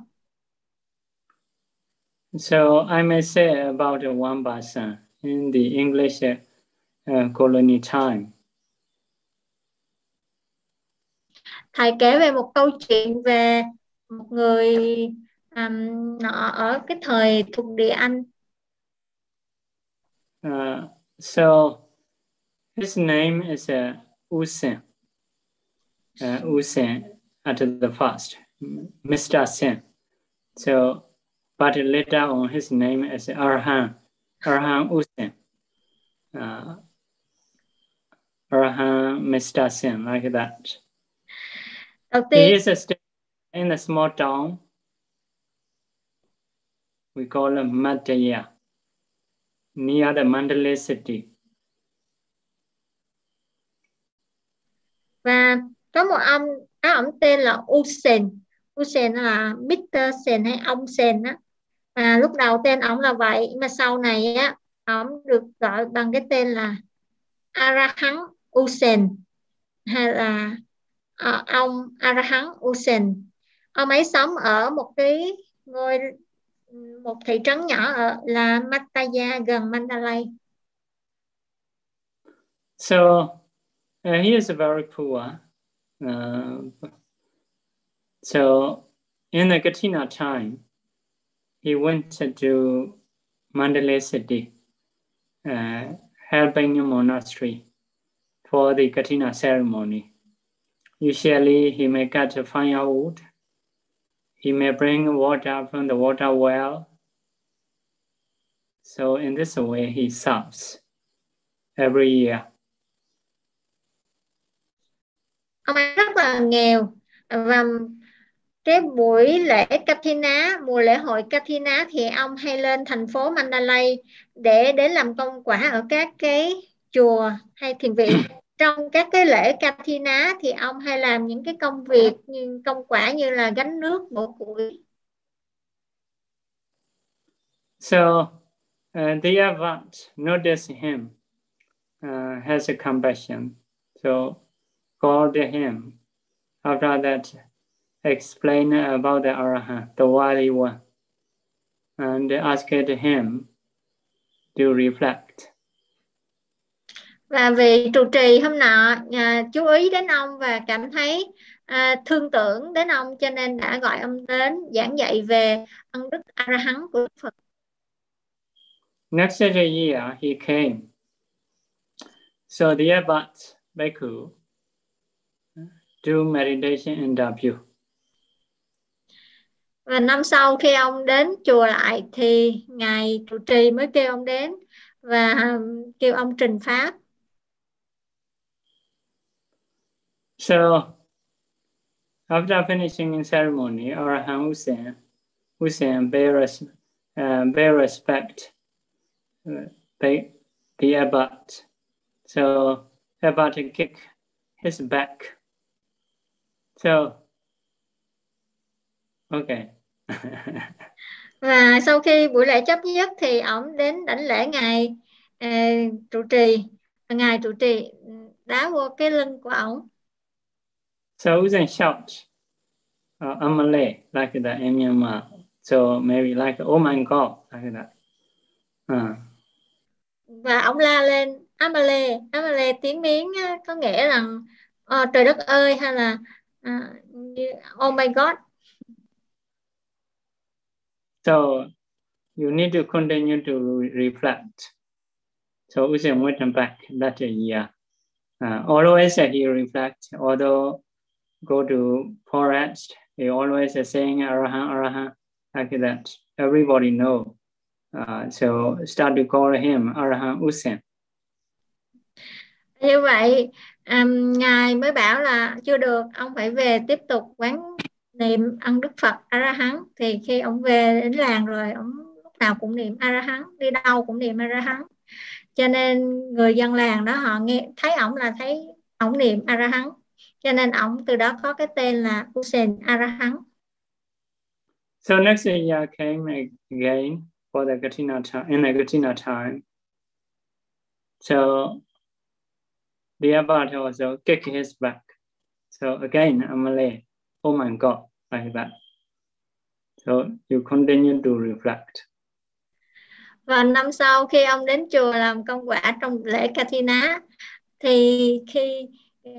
So I may say about one person in the English uh, colony time. thầy kể về một câu chuyện về một người um, ở cái thời thuộc địa Anh. Uh, so his name is uh, Usen. Uh, Usen at the first, Mr. Sen. So, but later on his name is Arhan, Arhan Usen. Uh, Arhan Mr. Sen, like that. Tiên He is a state in a small town. We call it Madhya, near the Mandalay city. Và có một ông, ông tên là Usen. Usen là Mr. Sen hay ông Sen á à, lúc đầu tên ông là vậy, mà sau này á, ông được gọi bằng cái tên là Arahant Usen hay là à, ông Arahant Usen ông ấy sống ở một cái ngôi một thị trấn nhỏ ở là Mataya gần Mandalay. So uh, he is very poor. Uh, so in the Katina time, he went to Mandalay city, uh, helping a monastery for the Katina ceremony. Usually he may cut firewood. He may bring water from the water well. So in this way he serves every year. Ông ấy rất là nghèo và cái buổi lễ katina mùa lễ hội katina thì ông hay lên thành phố Mandalay để đến làm công quả ở các cái chùa hay thiền viện trong các cái lễ katina thì ông hay làm những cái công việc như công quả như là gánh nước bổ củi. So uh, the Avant noticed him, uh, has a compassion. So called him. After that, explain about the Arahant, the worthy one, and asked him to reflect. và vì trụ trì hôm nọ à, chú ý đến ông và cảm thấy à, thương tưởng đến ông cho nên đã gọi ông đến giảng dạy về ân đức a la hán của Đức Phật. Next year he came. So the abbot Bhikkhu do meditation in W. Và năm sau khi ông đến chùa lại thì ngài trụ trì mới kêu ông đến và um, kêu ông trình pháp. So after finishing in ceremony, Arahant Hussein, Hussein bear, res, uh, bear respect uh, the, the abbot. So abbot kick his back. So Okay và sau khi buổi lễ chấp nhất thì ông đến đảnh lễ ngài uh, trụ trì. Ngài trụ trì đá vô cái lưng của ông so Uzen shout uh, Amale like that in Myanmar. So maybe like oh my god like that. Uh. và ông la lên Amale Amale tiếng miến có nghĩa rằng oh, trời đất ơi hay là uh, oh my god So you need to continue to reflect. So Usain went back that year. Uh, always uh, he reflects, although go to forest, he always uh, saying Arahant, Arahant, like that. Everybody know. Uh, so start to call him Arahant Usain. Như vậy, um, Ngài mới bảo là chưa được, ông phải về tiếp tục quán niệm ăn đức phật a la hán thì khi ông về đến làng rồi ông lúc nào cũng niệm a la hán đi đâu cũng niệm a la hán cho nên người dân làng đó họ nghe thấy ổng là thấy ổng niệm a la hán cho nên ổng từ đó có cái tên là Usen a la hán So next year uh, came again for the Katrina time in the Katrina time. So the abbot also kicked his back. So again, I'm late oh my God, like that. So you continue to reflect. Và năm sau khi ông đến chùa làm công quả trong lễ Kathina thì khi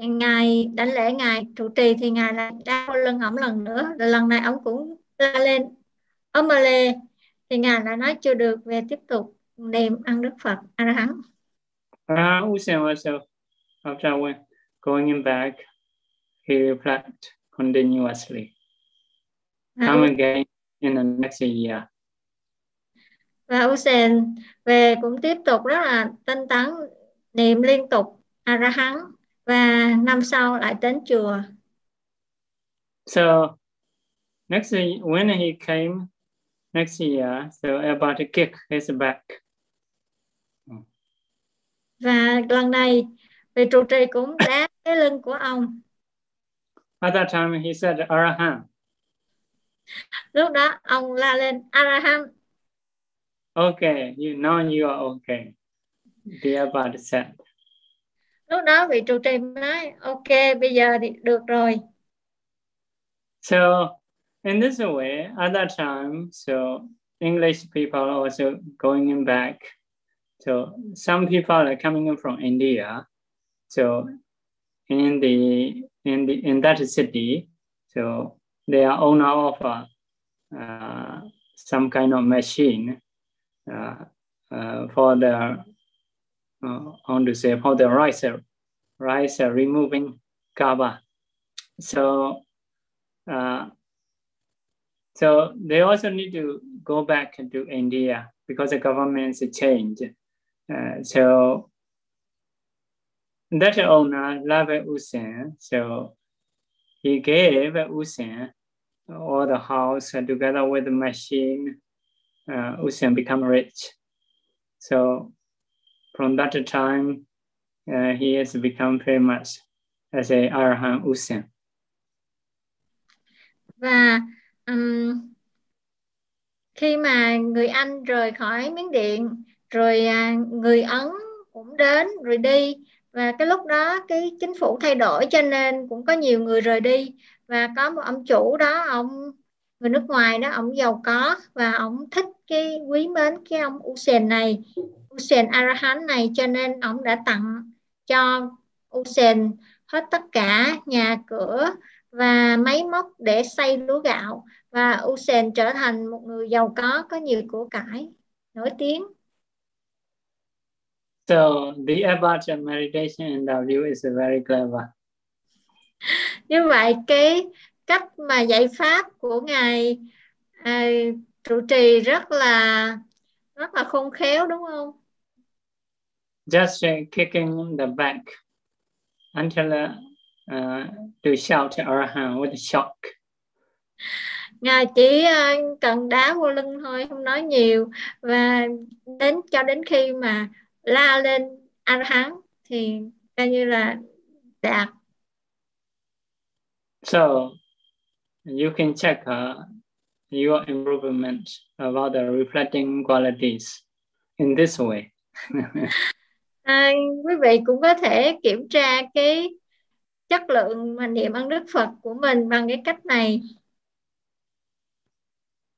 ngài đánh lễ ngài trụ trì thì ngài lại đau lưng ổng lần nữa rồi lần này ông cũng la lên ông mà lê thì ngài lại nói chưa được về tiếp tục niệm ăn đức Phật A La Hán. Uh, also, after going back, he reflect continuously. Come again in the next year. Và Hussein về cũng tiếp tục rất là tinh tấn niệm liên tục A La Hán và năm sau lại đến chùa. So next when he came next year, so about to kick his back. Và lần này vị trụ trì cũng đá cái lưng của ông. At that time he said Arahant lúc đó ông la lên Araham okay you know you are okay. The Abbot said. Lúc đó vị trụ trì nói ok bây giờ thì được rồi. So in this way at that time so English people also going in back. So some people are coming in from India. So in the in the in that city so they are owner of uh, uh, some kind of machine uh, uh for the uh, to say for the rice rice removing kaba. So uh, so they also need to go back to India because the government's changed. so that owner, Lave Hussein, so he gave Usen all the house together with the machine, uh, Usen become rich. So from that time, uh, he has become famous as a Arhan Usen. Và um, khi mà người Anh rời khỏi Miến Điện, rồi uh, người Ấn cũng đến rồi đi và cái lúc đó cái chính phủ thay đổi cho nên cũng có nhiều người rời đi. Và có một ông chủ đó, ông người nước ngoài đó, ông giàu có và ông thích cái quý mến cái ông Usain này, Usain Arahan này, cho nên ông đã tặng cho Usain hết tất cả nhà cửa và máy móc để xây lúa gạo. Và Usain trở thành một người giàu có có nhiều của cải, nổi tiếng. So the about meditation in W is very clever. Như vậy cái cách mà dạy pháp của ngài à, trụ trì rất là rất là khôn khéo đúng không? Just uh, kicking the back until uh, uh, to shout Arahant with a shock. Ngài chỉ uh, cần đá vô lưng thôi, không nói nhiều và đến cho đến khi mà la lên a hán thì coi như là đạt so you can check uh, your improvement about the reflecting qualities in this way. *laughs* à, quý vị cũng có thể kiểm tra cái chất lượng mà niệm ân đức Phật của mình bằng cái cách này.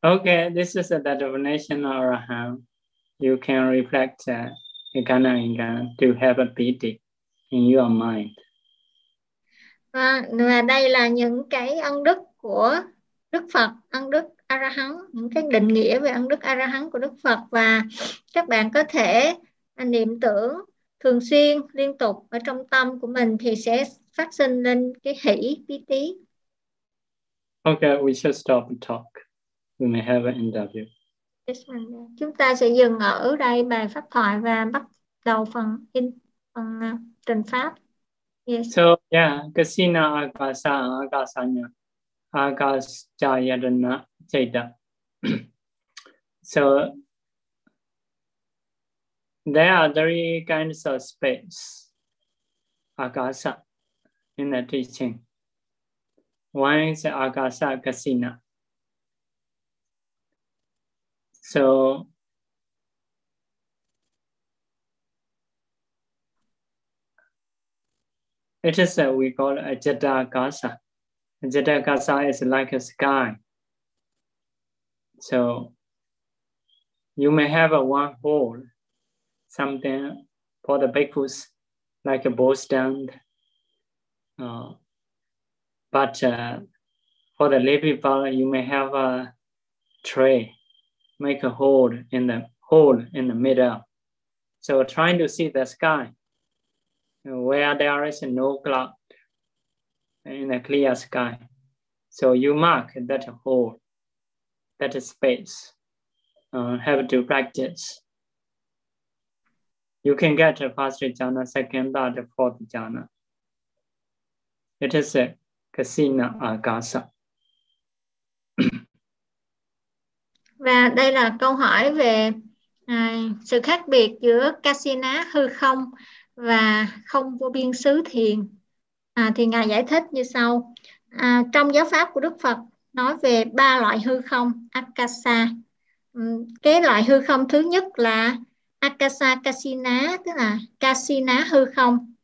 Okay, this is a definition of Arahant. You can reflect uh, Ikana to have a pity in your mind. Và, và đây là những cái ân đức của Đức Phật, ân đức A-la-hán, những cái định nghĩa về ân đức A-la-hán của Đức Phật và các bạn có thể niệm tưởng thường xuyên liên tục ở trong tâm của mình thì sẽ phát sinh lên cái hỷ bí tí. Okay, we should stop and talk. We may have an interview. Chúng ta sẽ dừng ở đây bài pháp thoại và bắt đầu phần in phần uh, trình pháp. Yes. So yeah, kasina akasa akasanya akasayadana chaita. so there are three kinds of space, akasa, in the teaching. One is akasa kasina. So it is a, we call a jata akasa. Jata is like a sky. So you may have a one hole something for the bhikkhus, like a bow stand. Uh, but uh, for the lay people, you may have a tray, make a hole in the hole in the middle. So trying to see the sky where there is no cloud in a clear sky. So you mark that hole, that space. Uh, have to practice. You can get a first jhana, second, third, fourth jhana. It is a kasina agasa. Và đây là câu hỏi về à, sự khác biệt giữa kasina hư không và không vô biên xứ thiền. À, thì ngài giải thích như sau. À, trong giáo pháp của Đức Phật nói về ba loại hư không akasa. Ừ, cái loại hư không thứ nhất là Akasa Kasina tức là Kasina hư không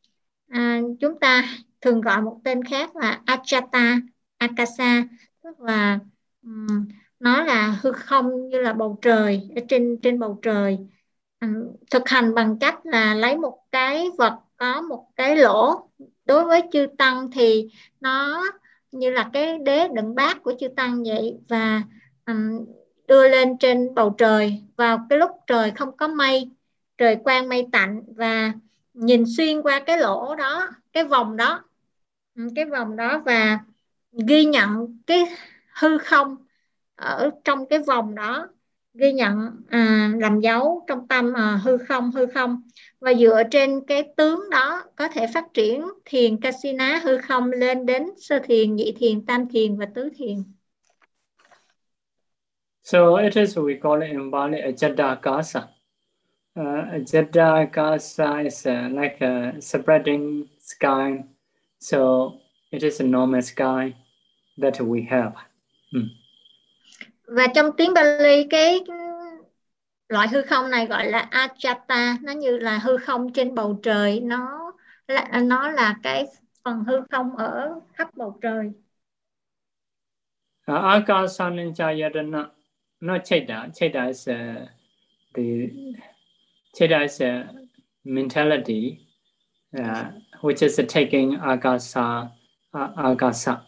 à, chúng ta thường gọi một tên khác là Achata Akasa tức là um, nó là hư không như là bầu trời ở trên trên bầu trời. Ừ, thực hành bằng cách là lấy một cái vật có một cái lỗ. Đối với chư tăng thì nó như là cái đế đựng bát của chư tăng vậy và um, đưa lên trên bầu trời. Vào cái lúc trời không có mây trời quang mây tạnh và nhìn xuyên qua cái lỗ đó cái vòng đó. Ừ, cái vòng đó và ghi nhận cái hư không ở trong cái vòng đó ghi nhận à, làm dấu trong tâm à, hư không hư không và dựa trên cái tướng đó có thể phát triển thiền casina hư không lên đến sơ thiền nhị thiền tam thiền và tứ thiền So it is we call it in Bali ajada kasa. Uh, ajada kasa is uh, like a spreading sky. So it is a normal sky that we have. Hmm. Và trong tiếng Bali cái loại hư không này gọi là ajata nó như là hư không trên bầu trời, nó là nó là cái phần hư không ở khắp bầu trời. À, uh, Akasa nó Cheda, Cheda is uh, the Cheda is a mentality uh, which is taking agasa, uh, agasa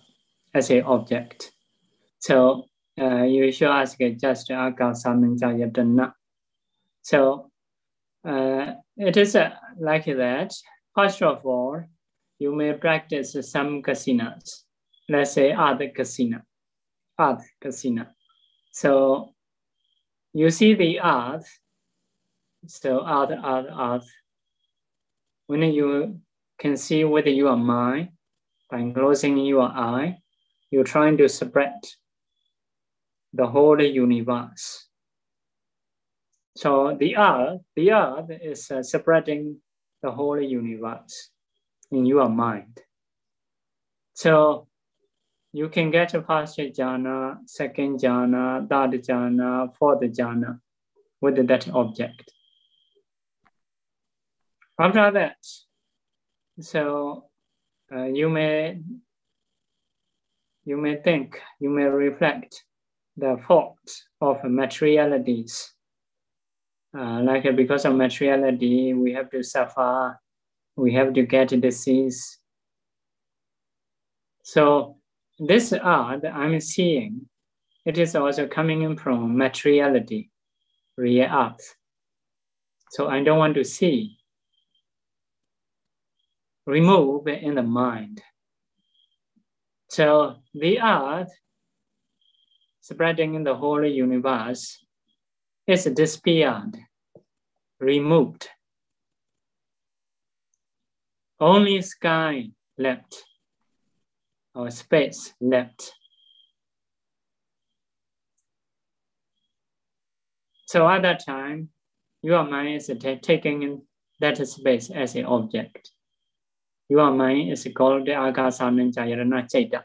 as a object. So uh, you should ask just agasa minjayatana. So uh, it is uh, like that. First of all, you may practice some kasinas. Let's say other kasina, earth kasina. So you see the earth so out, out, out. When you can see with your mind, by closing your eye, you're trying to spread the whole universe. So the earth, the earth is uh, spreading the whole universe in your mind. So you can get a first jhana, second jhana, third jhana, fourth jhana with that object. After that, so uh, you may you may think, you may reflect the fault of materialities. Uh, like because of materiality, we have to suffer, we have to get disease. So this art I'm seeing, it is also coming in from materiality, real art. So I don't want to see. Remove in the mind. So the art spreading in the whole universe is disappeared, removed. Only sky left, or space left. So at that time, your mind is taking that space as an object. Your mind is called the Akasa Ninjayarana Chaita.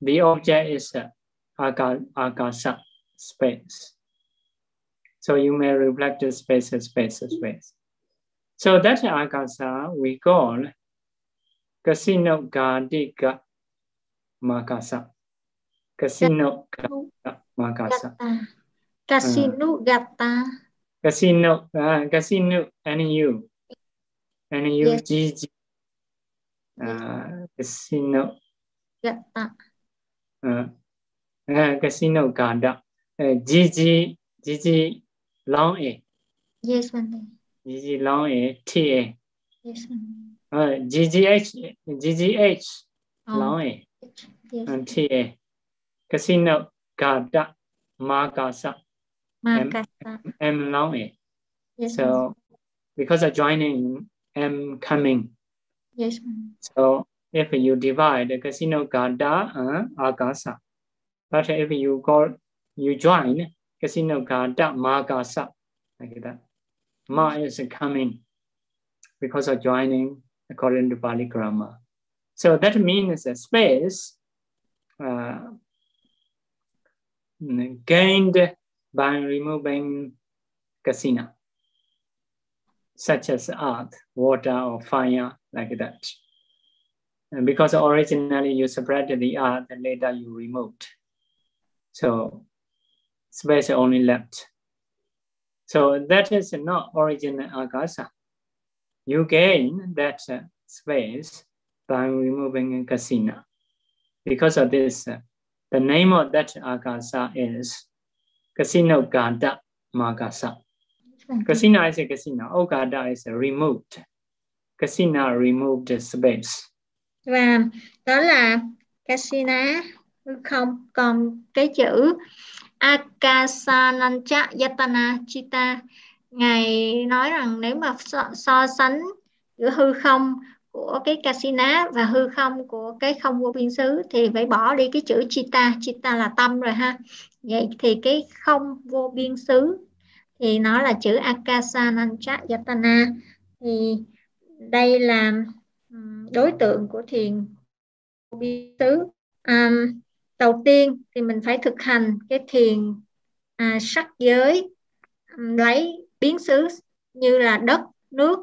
The object is uh, Akasa, space. So you may reflect the space, space, space. So that Akasa we call Casino Gadika Makasa. Casino Makasa. Casino Gata. Casino, uh, Casino, and you yes. GG uh, casino Gata uh, casino Gada uh, GG GG long A yes one GG long A T A. Yes one uh, GGH GGH long A yes. and T A. Casino Gada Magasa Magasa M, M long A yes, so because of joining am coming. Yes. So if you divide casino gada and agasa, but if you go, you join casino gada magasa, like that. Ma is coming because of joining according to Pali grammar. So that means a space uh, gained by removing casino such as earth, water, or fire, like that. And because originally you separated the earth and later you removed. So space only left. So that is not original akasa. You gain that uh, space by removing casino. Because of this, uh, the name of that akasa is Casino Gada Magasa. Casino is a casino. Ogada is removed. Casino removed space. Và đó là Kasina không còn cái chữ Akasanancha Yatana Chita. Ngài nói rằng nếu mà so, so sánh giữa hư không của cái Kasina và hư không của cái không vô biên xứ thì phải bỏ đi cái chữ chita. Chita là tâm rồi ha. Vậy thì cái không vô biên xứ thì nó là chữ Akasanancha Yatana. Thì đây là đối tượng của thiền biến xứ à, đầu tiên thì mình phải thực hành cái thiền à, sắc giới lấy biến xứ như là đất nước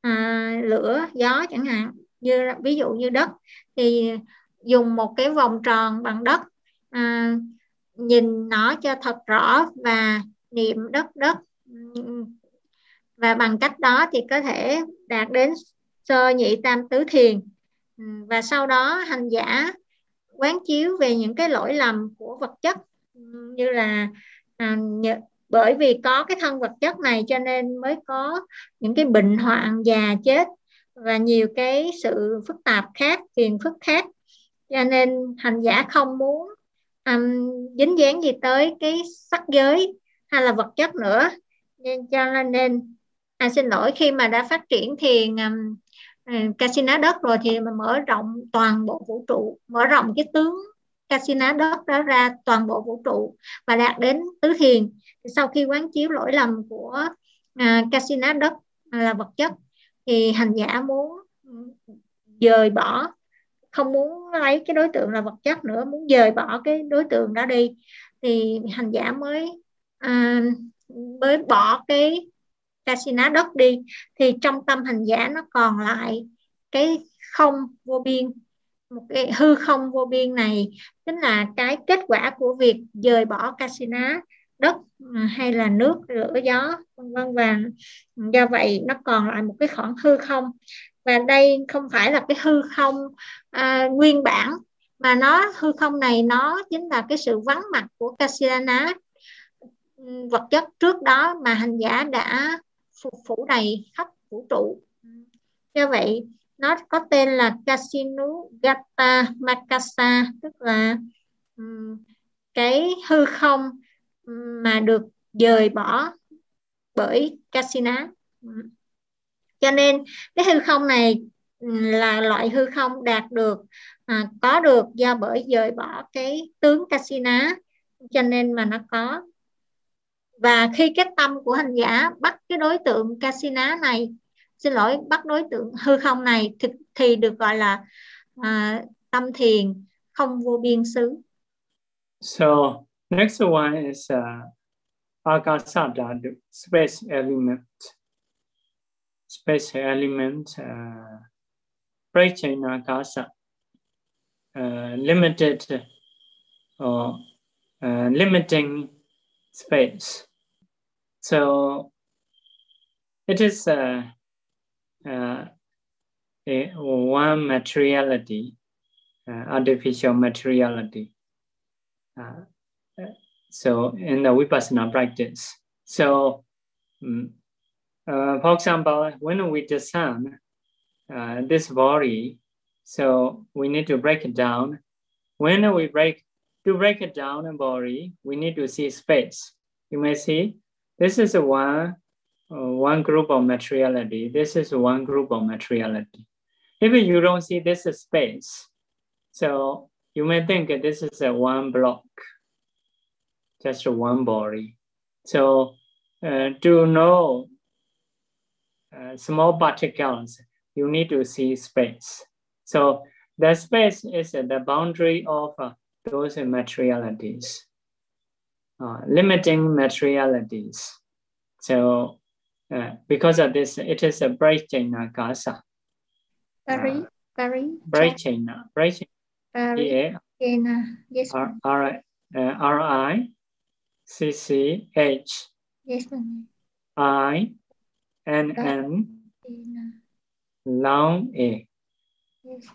à, lửa gió chẳng hạn như ví dụ như đất. Thì dùng một cái vòng tròn bằng đất à, nhìn nó cho thật rõ và niệm đất đất. Và bằng cách đó thì có thể đạt đến sơ nhị tam tứ thiền. Ừ, và sau đó hành giả quán chiếu về những cái lỗi lầm của vật chất ừ, như là à, bởi vì có cái thân vật chất này cho nên mới có những cái bệnh hoạn già chết và nhiều cái sự phức tạp khác phiền phức khác. Cho nên hành giả không muốn um, dính dáng gì tới cái sắc giới hay là vật chất nữa. Nên cho nên à, xin lỗi khi mà đã phát triển thiền um, Ừ, casino đất rồi thì mình mở rộng toàn bộ vũ trụ mở rộng cái tướng casino đất đó ra toàn bộ vũ trụ và đạt đến tứ thiền. Thì sau khi quán chiếu lỗi lầm của à, casino đất à, là vật chất thì hành giả muốn dời bỏ không muốn lấy cái đối tượng là vật chất nữa muốn dời bỏ cái đối tượng đó đi thì hành giả mới à, mới bỏ cái Kasina đất đi thì trong tâm hành giả nó còn lại cái không vô biên. Một cái hư không vô biên này chính là cái kết quả của việc dời bỏ Kasina đất à, hay là nước lửa gió vân vân và do vậy nó còn lại một cái khoảng hư không. Và đây không phải là cái hư không à, nguyên bản mà nó hư không này nó chính là cái sự vắng mặt của Kasirana vật chất trước đó mà hành giả đã phủ đầy khắp vũ trụ. Do vậy nó có tên là Casino Gata Makasa tức là um, cái hư không mà được dời bỏ bởi Kasina cho nên cái hư không này là loại hư không đạt được à, có được do bởi dời bỏ cái tướng Kasina cho nên mà nó có và khi cái tâm của hành giả bắt cái đối tượng casino này xin lỗi bắt đối tượng hư không này thì, thì được gọi là à, tâm thiền không vô biên xứ. So next one is uh, akasa dhatu, space element. Space element, uh, Prachina akasa, uh, limited or uh, limiting space. So it is uh, uh, a, one materiality, uh, artificial materiality. So in the vipassana practice. So, um, for example, when we discern this body, so we need to break it down. When we break, to break it down a body, we need to see space. You may see this is one uh, one group of materiality. This is one group of materiality. If you don't see this space, so you may think this is a one block, just one body. So uh, to know uh, small particles, you need to see space. So the space is the boundary of uh, those materialities, uh, limiting materialities. So uh, because of this, it is a breaking akasa. Very, very. Breaking, breaking. Very. Yeah. Yes. R, R, uh, R I C C H. Yes. I N N long A. Yes.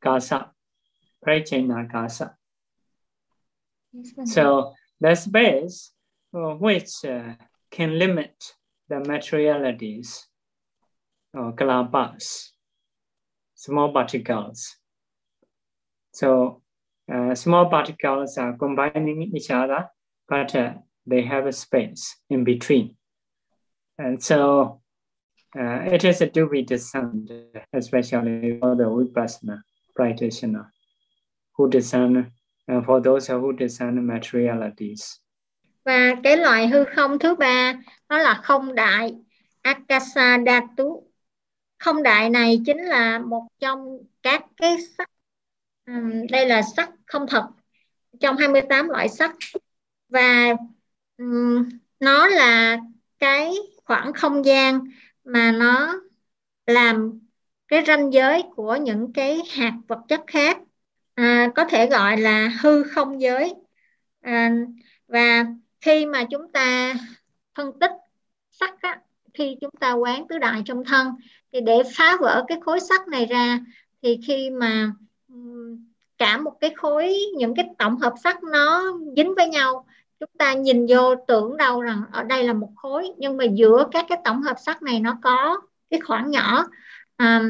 Kasa. Breaking akasa. Yes. So the space which uh, can limit the materialities or kalapas, small particles. So uh, small particles are combining each other, but uh, they have a space in between. And so uh, it is to be discerned, especially for the Vipassana practitioner who discern, uh, for those who discern materialities. và cái loại hư không thứ ba đó là không đại akasa Datu. không đại này chính là một trong các cái sắc um, đây là sắc không thật trong 28 loại sắc và um, nó là cái khoảng không gian mà nó làm cái ranh giới của những cái hạt vật chất khác à, có thể gọi là hư không giới. À, và khi mà chúng ta phân tích sắc á, khi chúng ta quán tứ đại trong thân thì để phá vỡ cái khối sắc này ra thì khi mà cả một cái khối những cái tổng hợp sắc nó dính với nhau chúng ta nhìn vô tưởng đâu rằng ở đây là một khối nhưng mà giữa các cái tổng hợp sắc này nó có cái khoảng nhỏ. À,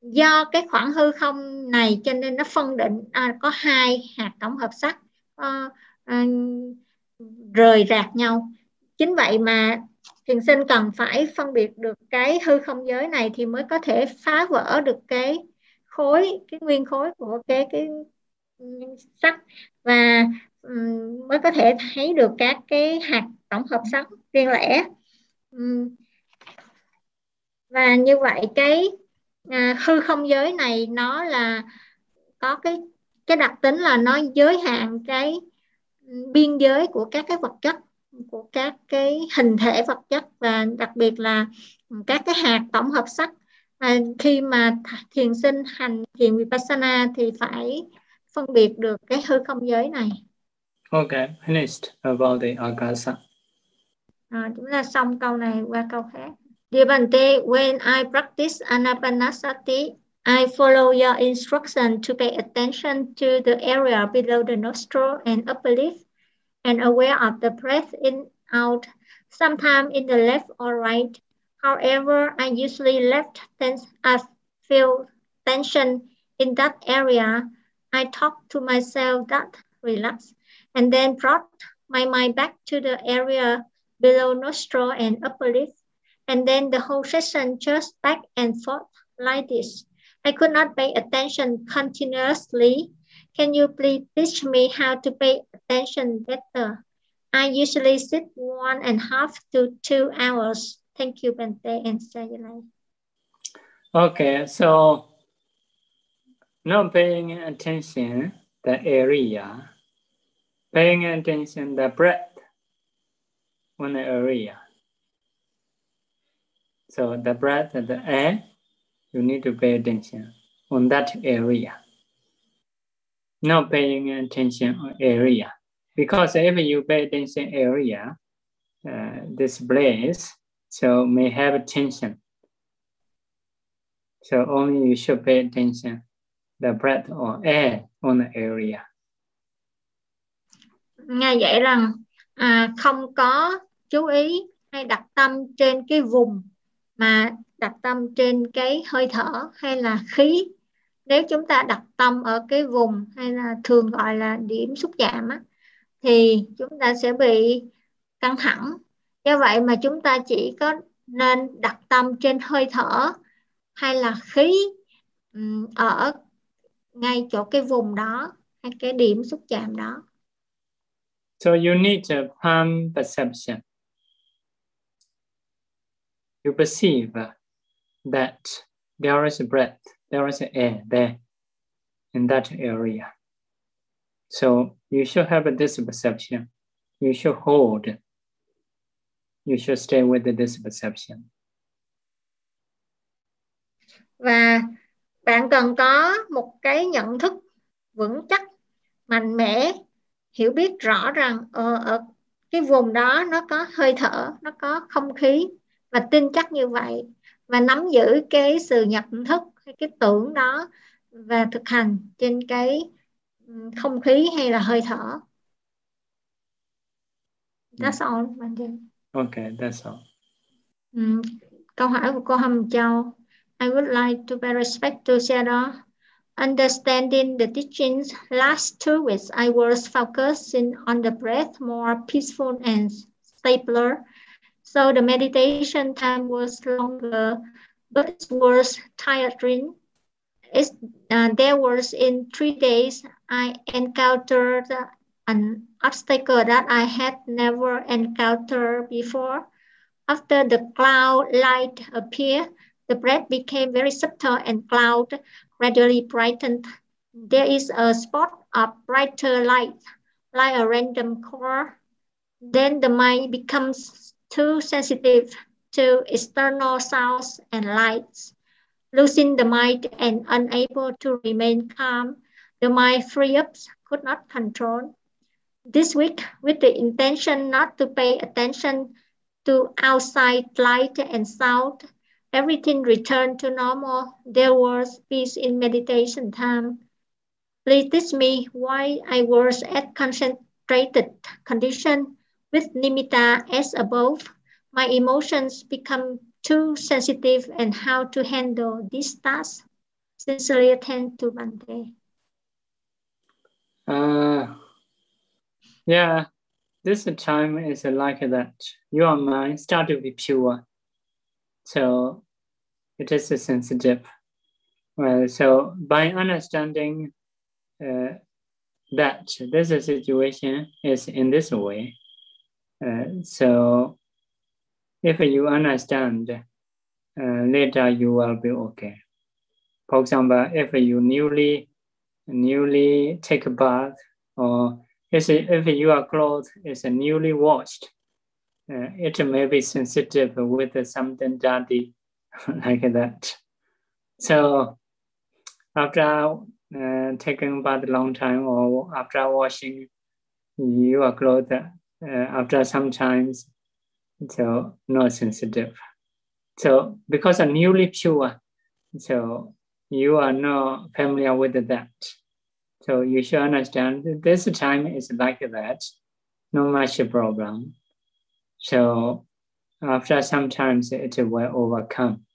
do cái khoảng hư không này cho nên nó phân định à, có hai hạt tổng hợp sắc à, ờ, à, ờ, rời rạc nhau. Chính vậy mà thiền sinh cần phải phân biệt được cái hư không giới này thì mới có thể phá vỡ được cái khối cái nguyên khối của cái cái sắc và um, mới có thể thấy được các cái hạt tổng hợp sắc riêng lẻ. Um, và như vậy cái à, hư không giới này nó là có cái cái đặc tính là nó giới hạn cái biên giới của các cái vật chất của các cái hình thể vật chất và đặc biệt là các cái hạt tổng hợp sắc và khi mà thiền sinh hành thiền vipassana thì phải phân biệt được cái hư không giới này. Okay, finished about the akasa. À, chúng ta xong câu này qua câu khác. Dear Bante, when I practice anapanasati, I follow your instruction to pay attention to the area below the nostril and upper lip and aware of the breath in out, sometimes in the left or right. However, I usually left tense. I feel tension in that area. I talk to myself that relax and then brought my mind back to the area below nostril and upper lip. And then the whole session just back and forth like this. I could not pay attention continuously. Can you please teach me how to pay attention better? I usually sit one and a half to two hours. Thank you, Bente and Sayalai. Okay, so not paying attention the area, paying attention the breath on the area. So the breath and the air, you need to pay attention on that area. Not paying attention on area. Because if you pay attention area, uh, this place, so may have tension. So only you should pay attention the breath or air on the area. Nghe vậy rằng à, không có chú ý hay đặt tâm trên cái vùng mà đặt tâm trên cái hơi thở hay là khí. Nếu chúng ta đặt tâm ở cái vùng hay là thường gọi là điểm xúc chạm á, thì chúng ta sẽ bị căng thẳng do vậy mà chúng ta chỉ có nên đặt tâm trên hơi thở hay là khí ở ngay chỗ cái vùng đó hay cái điểm xúc chạm đó So you need a palm perception. You perceive that there is a breath, there is air there in that area. So you should have this perception. You should hold. You should stay with this perception. Và bạn cần có một cái nhận thức vững chắc, mạnh mẽ, hiểu biết rõ rằng ở, ờ, ở ờ, cái vùng đó nó có hơi thở, nó có không khí và tin chắc như vậy và nắm giữ cái sự nhận thức hay cái tưởng đó và thực hành trên cái không khí hay là hơi thở. That's all, Mandy. Okay, that's all. Um, câu hỏi của cô Hồng Châu. I would like to pay respect to Shadow. Understanding the teachings last two weeks, I was focusing on the breath more peaceful and stabler. So the meditation time was longer, but it was tiring. It's, uh, there was in three days I encountered an obstacle that I had never encountered before. After the cloud light appeared, the breath became very subtle and cloud gradually brightened. There is a spot of brighter light, like a random core. Then the mind becomes too sensitive to external sounds and lights. Losing the mind and unable to remain calm, the mind free up could not control. This week, with the intention not to pay attention to outside light and sound, everything returned to normal. There was peace in meditation time. Please teach me why I was at concentrated condition with nimitta as above. My emotions become too sensitive and how to handle this task. Sincerely attend to Bante. Uh, yeah, this time is like that. Your mind start to be pure. So it is sensitive. Well, so by understanding uh, that this situation is in this way, uh, so if you understand, uh, later you will be okay. For example, if you newly newly take a bath or if, your clothes is newly washed, uh, it may be sensitive with something dirty *laughs* like that. So after uh, taking bath a long time or after washing your clothes, after some times, so not sensitive. So because of newly pure, so you are not familiar with that. So you should understand this time is like that, no much problem. So after sometimes it will overcome.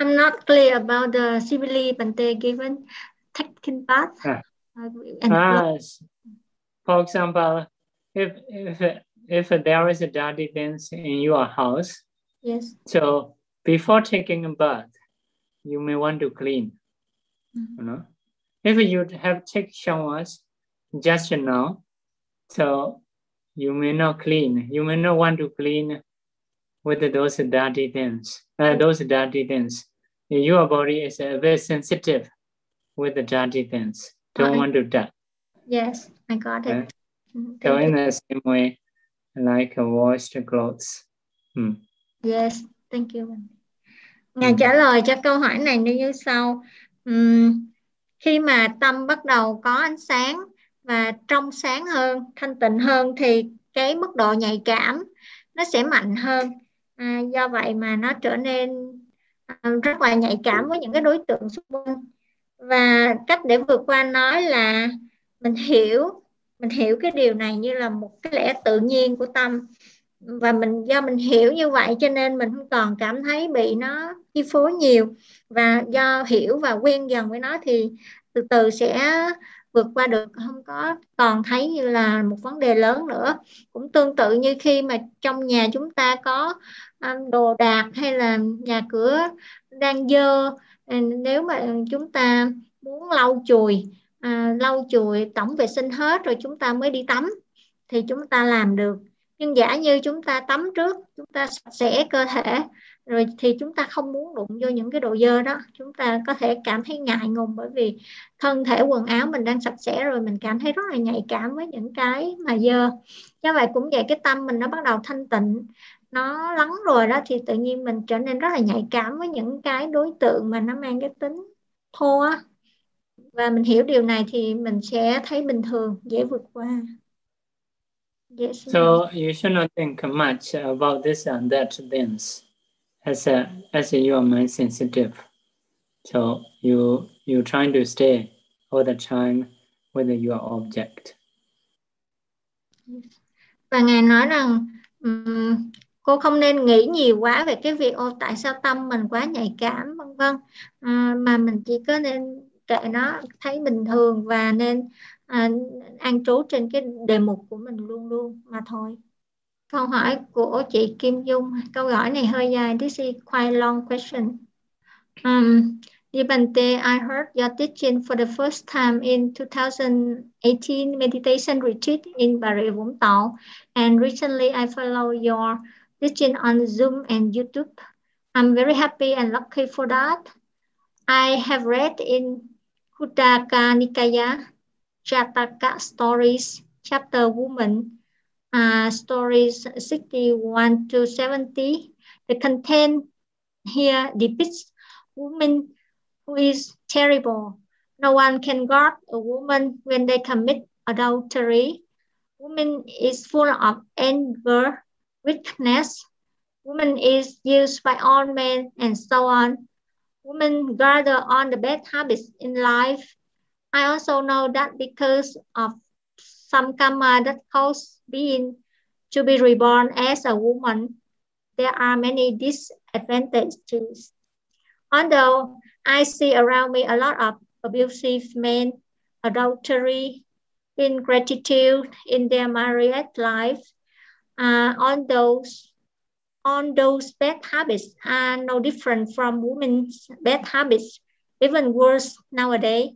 I'm not clear about the simile Bante given taking bath. Ah. ah, for example, if if if there is a dirty things in your house, yes. So before taking a bath, you may want to clean. Mm-hmm. You know, if you have taken showers just now, so you may not clean. You may not want to clean with those dirty things. Uh, those dirty things. Your body is uh, very sensitive with the dirty things. Don't want to touch. Yes, I got it. Uh, so in the same way, like washed clothes. Hmm. Yes, thank you. Ngài trả lời cho câu hỏi này như sau. Uhm, khi mà tâm bắt đầu có ánh sáng và trong sáng hơn, thanh tịnh hơn thì cái mức độ nhạy cảm nó sẽ mạnh hơn. À, do vậy mà nó trở nên à, rất là nhạy cảm với những cái đối tượng xung quanh. Và cách để vượt qua nói là mình hiểu mình hiểu cái điều này như là một cái lẽ tự nhiên của tâm. Và mình, do mình hiểu như vậy cho nên mình không còn cảm thấy bị nó chi phối nhiều. Và do hiểu và quen dần với nó thì từ từ sẽ vượt qua được. Không có còn thấy như là một vấn đề lớn nữa. Cũng tương tự như khi mà trong nhà chúng ta có à, đồ đạc hay là nhà cửa đang dơ. Nếu mà chúng ta muốn lau chùi à, lau chùi tổng vệ sinh hết rồi chúng ta mới đi tắm. Thì chúng ta làm được. Nhưng giả như chúng ta tắm trước chúng ta sạch sẽ cơ thể rồi thì chúng ta không muốn đụng vô những cái đồ dơ đó. Chúng ta có thể cảm thấy ngại ngùng bởi vì thân thể quần áo mình đang sạch sẽ rồi mình cảm thấy rất là nhạy cảm với những cái mà dơ. Do vậy cũng vậy cái tâm mình nó bắt đầu thanh tịnh nó lắng rồi đó thì tự nhiên mình trở nên rất là nhạy cảm với những cái đối tượng mà nó mang cái tính thô á và mình hiểu điều này thì mình sẽ thấy bình thường dễ vượt qua Yes. So you should not think much about this and that things as a, as a you are mind sensitive. So you you trying to stay all the time with your object. Và ngài nói rằng um, cô không nên nghĩ nhiều quá về cái việc ô tại sao tâm mình quá nhạy cảm vân vân à, mà mình chỉ có nên kệ nó thấy bình thường và nên à, an trú trên cái đề mục của mình luôn luôn mà thôi câu hỏi của chị Kim Dung câu hỏi này hơi dài this is quite long question um, Dibante, I heard your teaching for the first time in 2018 meditation retreat in Bà Rịa Vũng Tàu and recently I follow your teaching on Zoom and YouTube. I'm very happy and lucky for that. I have read in Khuddaka Nikaya, Jataka Stories, chapter Woman, uh, stories 61 to 70. The content here depicts woman who is terrible. No one can guard a woman when they commit adultery. Woman is full of anger, weakness. Woman is used by all men and so on women gather on the bad habits in life. I also know that because of some karma that cause being to be reborn as a woman, there are many disadvantages. Although I see around me a lot of abusive men, adultery, ingratitude in their married life, uh, those on those bad habits are no different from women's bad habits, even worse nowadays.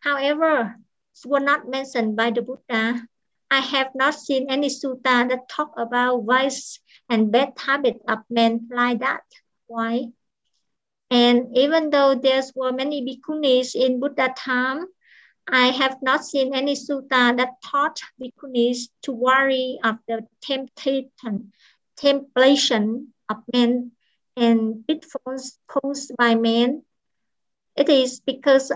However, were not mentioned by the Buddha. I have not seen any sutta that talk about vice and bad habit of men like that. Why? And even though there were many bhikkhunis in Buddha time, I have not seen any sutta that taught bhikkhunis to worry of the temptation, temptation of men and pitfalls posed by men. It is because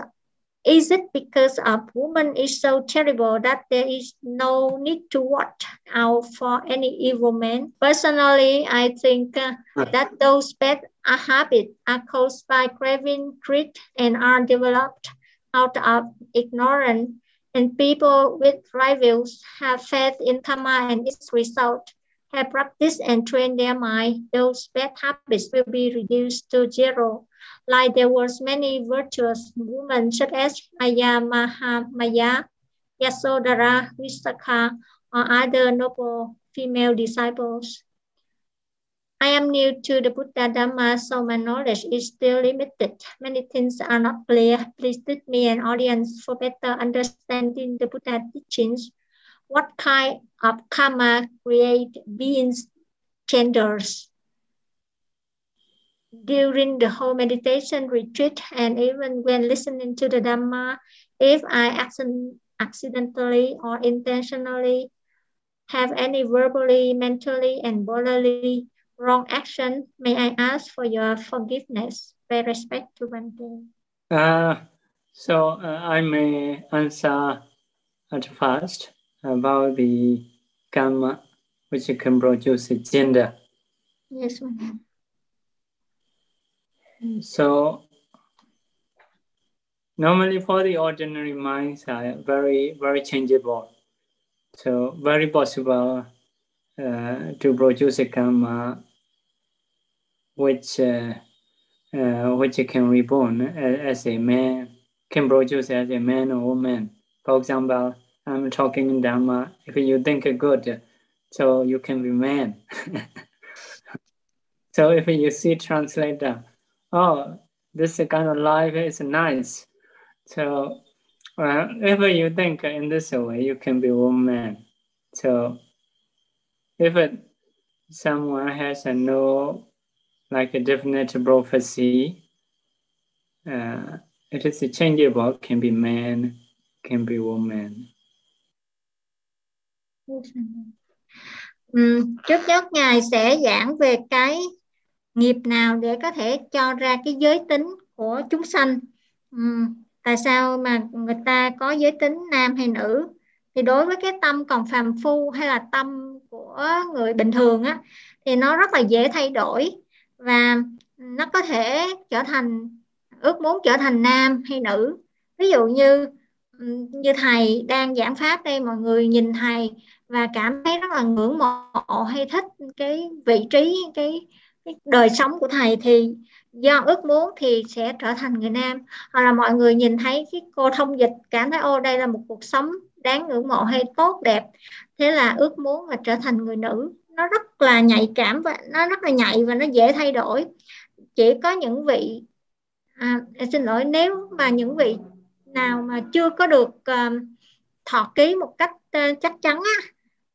is it because a woman is so terrible that there is no need to watch out for any evil man? Personally, I think uh, that those bad habits are caused by craving greed and are developed out of ignorance. And people with right views have faith in karma and its result, have practiced and trained their mind, those bad habits will be reduced to zero like there was many virtuous women such as Aya Mahamaya, Yasodhara, Visakha, or other noble female disciples. I am new to the Buddha Dhamma, so my knowledge is still limited. Many things are not clear. Please teach me an audience for better understanding the Buddha teachings. What kind of karma create beings, genders? during the whole meditation retreat and even when listening to the Dhamma, if I accidentally or intentionally have any verbally, mentally, and bodily wrong action, may I ask for your forgiveness? By respect to Bante. Uh, so uh, I may answer at first about the karma which can produce a gender. Yes, ma'am. So normally for the ordinary minds are very, very changeable. So very possible uh, to produce a karma which uh, uh, which can reborn as, as, a man, can produce as a man or woman. For example, I'm talking in Dharma. If you think good, so you can be man. *laughs* so if you see translator, oh, this kind of life is nice. So uh, if you think in this way, you can be woman. So if it, someone has a no, like a definite prophecy, uh, it is changeable, can be man, can be woman. Ừ, trước nhất ngài sẽ giảng về cái nghiệp nào để có thể cho ra cái giới tính của chúng sanh. Ừ, tại sao mà người ta có giới tính nam hay nữ? Thì đối với cái tâm còn phàm phu hay là tâm của người bình thường á thì nó rất là dễ thay đổi và nó có thể trở thành ước muốn trở thành nam hay nữ. Ví dụ như ừ, như thầy đang giảng pháp đây mọi người nhìn thầy và cảm thấy rất là ngưỡng mộ hay thích cái vị trí cái cái đời sống của thầy thì do ước muốn thì sẽ trở thành người nam. Hoặc là mọi người nhìn thấy cái cô thông dịch cảm thấy ô đây là một cuộc sống đáng ngưỡng mộ hay tốt đẹp. Thế là ước muốn là trở thành người nữ. Nó rất là nhạy cảm và nó rất là nhạy và nó dễ thay đổi. Chỉ có những vị à, xin lỗi nếu mà những vị nào mà chưa có được uh, thọ ký một cách uh, chắc chắn á,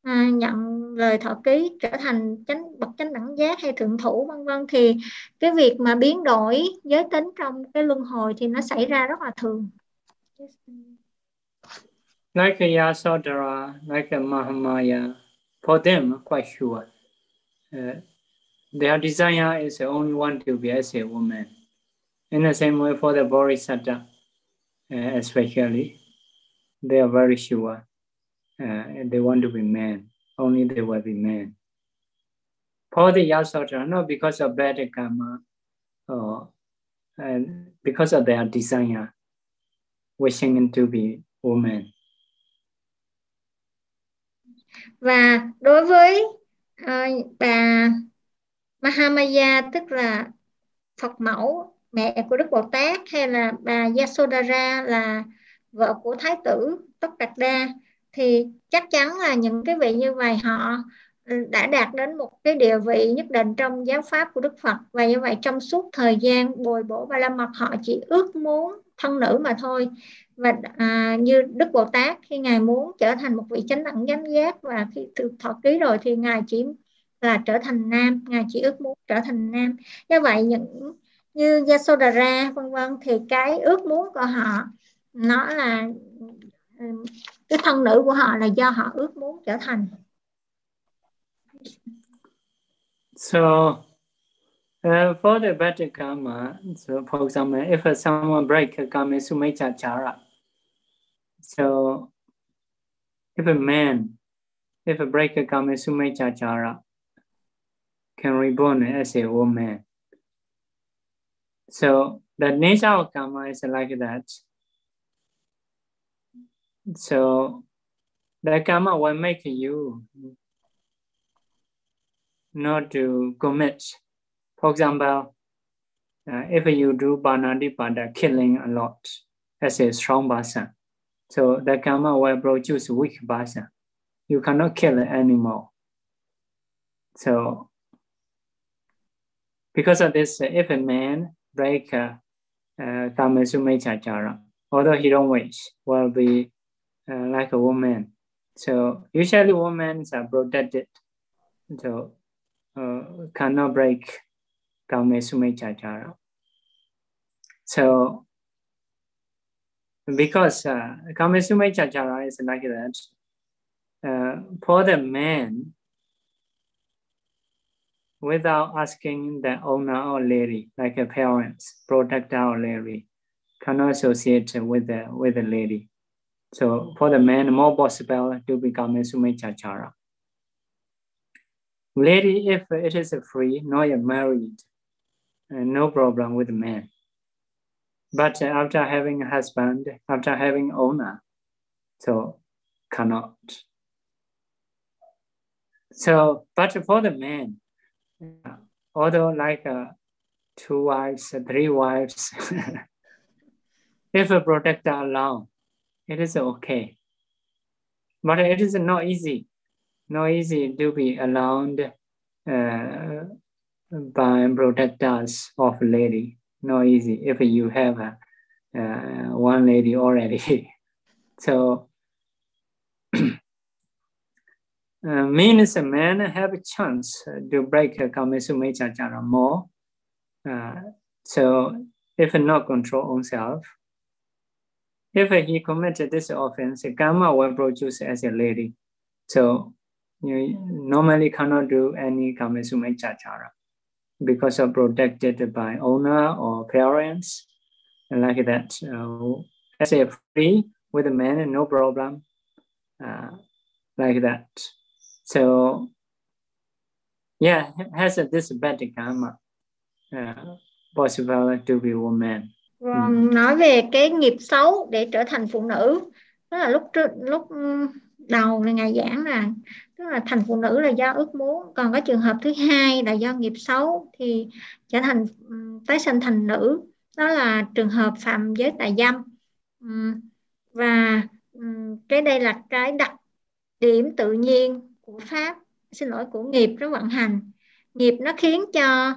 à, nhận lời thọ ký trở thành chánh bậc chánh đẳng giác hay thượng thủ vân vân thì cái việc mà biến đổi giới tính trong cái luân hồi thì nó xảy ra rất là thường like a Yasodhara, like a Mahamaya, for them, quite sure. Uh, their desire is only one to be as a woman. In the same way, for the Bodhisattva, uh, especially, they are very sure uh, they want to be men. Only they will be men. For the Yasodhara, not because of bad karma, or and because of their desire, wishing to be women. Và đối với uh, bà Mahamaya tức là Phật mẫu mẹ của Đức Bồ Tát hay là bà Yasodhara là vợ của Thái tử Tất Đạt Đa thì chắc chắn là những cái vị như vậy họ ừ, đã đạt đến một cái địa vị nhất định trong giáo pháp của Đức Phật. Và như vậy trong suốt thời gian bồi bổ ba la mật họ chỉ ước muốn thân nữ mà thôi. Và à, như Đức Bồ Tát khi ngài muốn trở thành một vị chánh đẳng giám giác và khi thực thọ ký rồi thì ngài chỉ là trở thành nam ngài chỉ ước muốn trở thành nam. Như vậy những như Yasodhara vân vân thì cái ước muốn của họ nó là cái thân nữ của họ là do họ ước muốn trở thành. So uh, for the better karma so for example if someone break a karma sumechachara so if a man if a break a karma sumechachara can reborn as a woman. So the nature of karma is like that. So the karma will make you not to commit. For example, uh, if you do banadipada, killing a lot, as a strong person, so the karma will produce weak person. You cannot kill anymore. So because of this, if a man break uh, uh, kama sumechachara, although he don't wish, will be uh, like a woman. So usually women are protected, so uh, cannot break Kaumesume Chachara. So because uh, Kaumesume Chachara is like that, uh, for the man, without asking the owner or lady, like a parents, protector or lady, cannot associate with the with the lady. So for the man, more possible to become a Sumechachara. Lady, if it is free, not yet married, uh, no problem with man. But after having a husband, after having owner, so cannot. So, but for the man, although like uh, two wives, three wives, *laughs* if a protector allow, it is okay. But it is not easy, not easy to be allowed uh, by protectors of lady. Not easy if you have a, uh, one lady already. *laughs* so *clears throat* uh, means a man have a chance to break a Kamesumechachara more. Uh, so if not control own self, if he committed this offense, karma will produce as a lady. So you normally cannot do any kamesuma chachara because of protected by owner or parents like that. Uh, as a free with a man, no problem, uh, like that. So yeah, has this bad karma uh, possible to be woman. Vâng, nói về cái nghiệp xấu để trở thành phụ nữ. Đó là lúc trước lúc đầu là ngày giảng là tức là thành phụ nữ là do ước muốn. Còn cái trường hợp thứ hai là do nghiệp xấu thì trở thành tái sinh thành nữ. Đó là trường hợp phạm giới tà dâm. Và cái đây là cái đặc điểm tự nhiên của pháp xin lỗi của nghiệp nó vận hành. Nghiệp nó khiến cho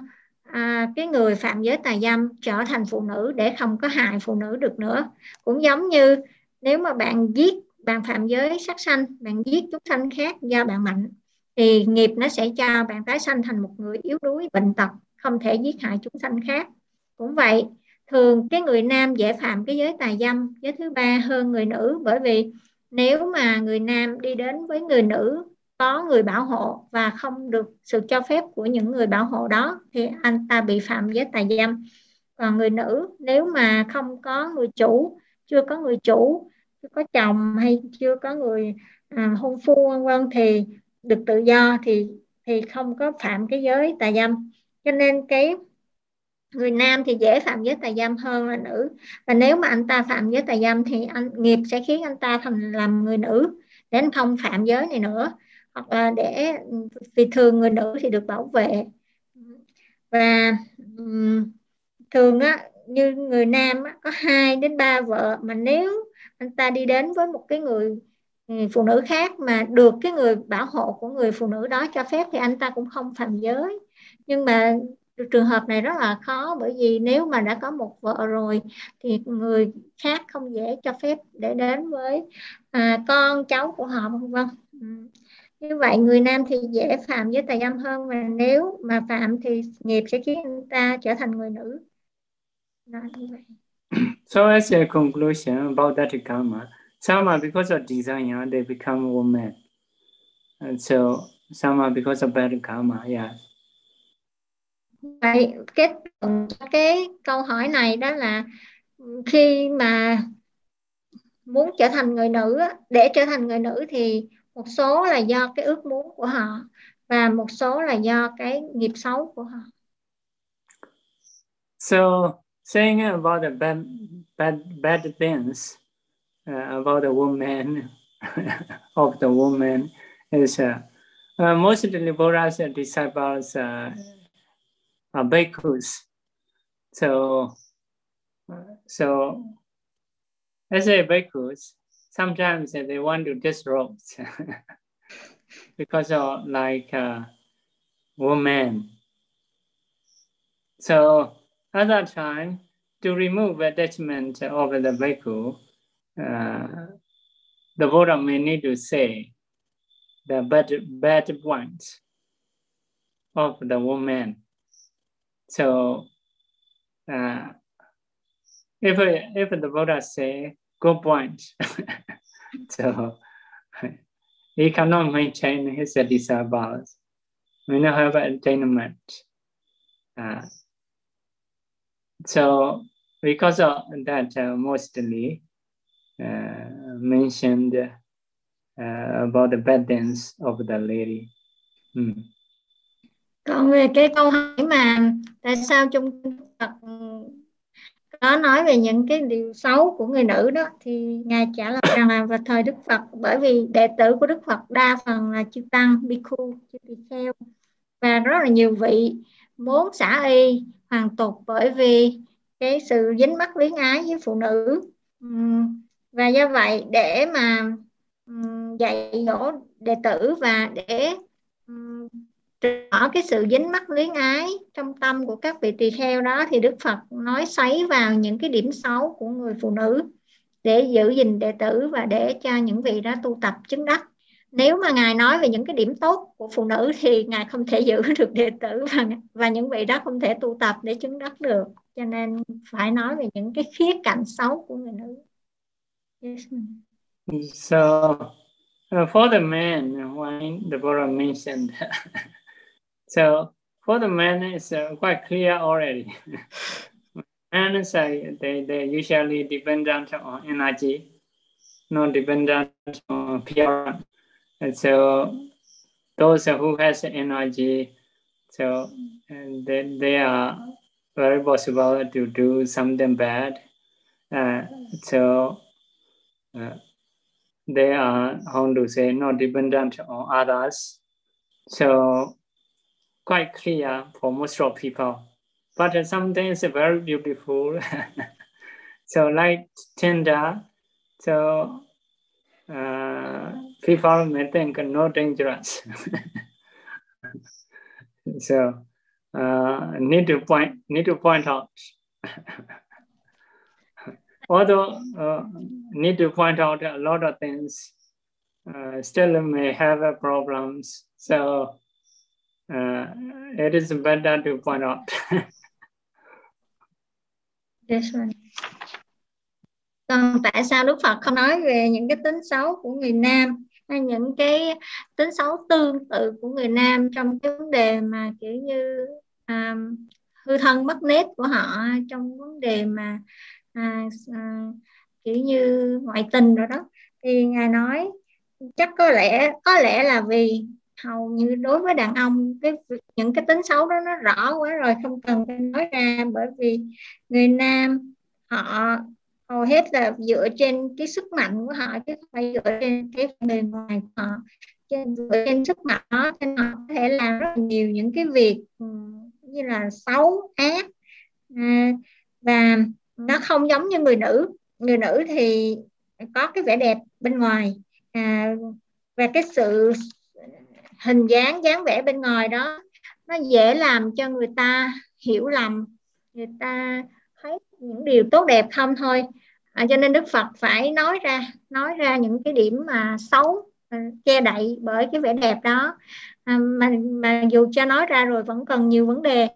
à, cái người phạm giới tà dâm trở thành phụ nữ để không có hại phụ nữ được nữa. Cũng giống như nếu mà bạn giết bạn phạm giới sát sanh bạn giết chúng sanh khác do bạn mạnh thì nghiệp nó sẽ cho bạn tái sanh thành một người yếu đuối bệnh tật không thể giết hại chúng sanh khác. Cũng vậy thường cái người nam dễ phạm cái giới tà dâm giới thứ ba hơn người nữ. Bởi vì nếu mà người nam đi đến với người nữ có người bảo hộ và không được sự cho phép của những người bảo hộ đó thì anh ta bị phạm giới tài dâm. Còn người nữ nếu mà không có người chủ chưa có người chủ chưa có chồng hay chưa có người à, hôn phu vân vân thì được tự do thì thì không có phạm cái giới tà dâm. Cho nên cái người nam thì dễ phạm giới tà dâm hơn là nữ. Và nếu mà anh ta phạm giới tà dâm thì anh nghiệp sẽ khiến anh ta thành làm người nữ để anh không phạm giới này nữa hoặc là để ừ, vì thường người nữ thì được bảo vệ. Và ừ, thường á như người nam á, có hai đến ba vợ mà nếu anh ta đi đến với một cái người, người phụ nữ khác mà được cái người bảo hộ của người phụ nữ đó cho phép thì anh ta cũng không phạm giới. Nhưng mà trường hợp này rất là khó bởi vì nếu mà đã có một vợ rồi thì người khác không dễ cho phép để đến với à, con cháu của họ vân vân. Ừ như vậy người nam thì dễ phạm với tà dâm hơn và nếu mà phạm thì nghiệp sẽ khiến anh ta trở thành người nữ *clears throat* so as a conclusion about that karma, some are because of desire they become woman, and so some are because of bad karma. Yeah. Vậy cái cái câu hỏi này đó là khi mà muốn trở thành người nữ để trở thành người nữ thì một số là do cái ước muốn của họ và một số là do cái nghiệp xấu của họ. So saying about the bad bad bad things uh, about the woman *laughs* of the woman is uh, uh, mostly Buddha's disciples uh, are bhikkhus. So uh, so as a bhikkhus, sometimes they want to disrupt *laughs* because of like uh, woman. So at that time, to remove attachment of the bhikkhu, uh, the Buddha may need to say the bad, bad points of the woman. So uh, if if the Buddha say good point, *laughs* so he cannot maintain his disciples. We not have attainment. Uh, so because of that, uh, mostly uh, mentioned uh, about the bad dance of the lady. Hmm. Còn về cái câu hỏi mà tại sao trong Phật có nói về những cái điều xấu của người nữ đó thì ngài trả lời rằng là vào thời Đức Phật bởi vì đệ tử của Đức Phật đa phần là chư tăng, bhikkhu, chư tỳ kheo và rất là nhiều vị muốn xả y hoàn tục bởi vì cái sự dính mắc luyến ái với phụ nữ. Và do vậy để mà dạy dỗ đệ tử và để rõ cái sự dính mắc luyến ái trong tâm của các vị tỳ kheo đó thì Đức Phật nói xoáy vào những cái điểm xấu của người phụ nữ để giữ gìn đệ tử và để cho những vị đó tu tập chứng đắc. Nếu mà ngài nói về những cái điểm tốt của phụ nữ thì ngài không thể giữ *laughs* được đệ tử và và những vị đó không thể tu tập để chứng đắc được. Cho nên phải nói về những cái khía cạnh xấu của người nữ. Yes. so uh, for the men why the Buddha mentioned *laughs* so for the men it's uh, quite clear already *laughs* men say uh, they they usually dependent on energy not dependent on pure And so those who has energy, so and then they are very possible to do something bad. Uh, so uh, they are how to say not dependent on others. So quite clear for most of people. But something is very beautiful. *laughs* so like tender, so uh, people may think no dangerous. *laughs* so uh, need to point need to point out. *laughs* Although uh, need to point out a lot of things, uh, still may have problems. So uh, it is better to point out. *laughs* yes, còn tại sao Đức Phật không nói về những cái tính xấu của người nam hay những cái tính xấu tương tự của người nam trong cái vấn đề mà kiểu như um, hư thân mất nét của họ trong vấn đề mà à, à, kiểu như ngoại tình rồi đó thì ngài nói chắc có lẽ có lẽ là vì hầu như đối với đàn ông cái những cái tính xấu đó nó rõ quá rồi không cần phải nói ra bởi vì người nam họ hầu hết là dựa trên cái sức mạnh của họ chứ không phải dựa trên cái bề ngoài của họ. Trên dựa trên sức mạnh đó nên họ có thể làm rất là nhiều những cái việc ừ, như là xấu ác à, và nó không giống như người nữ. Người nữ thì có cái vẻ đẹp bên ngoài à, và cái sự hình dáng dáng vẻ bên ngoài đó nó dễ làm cho người ta hiểu lầm người ta thấy những điều tốt đẹp không thôi. À, cho nên Đức Phật phải nói ra nói ra những cái điểm mà xấu à, che đậy bởi cái vẻ đẹp đó. À, mà mà dù cho nói ra rồi vẫn còn nhiều vấn đề.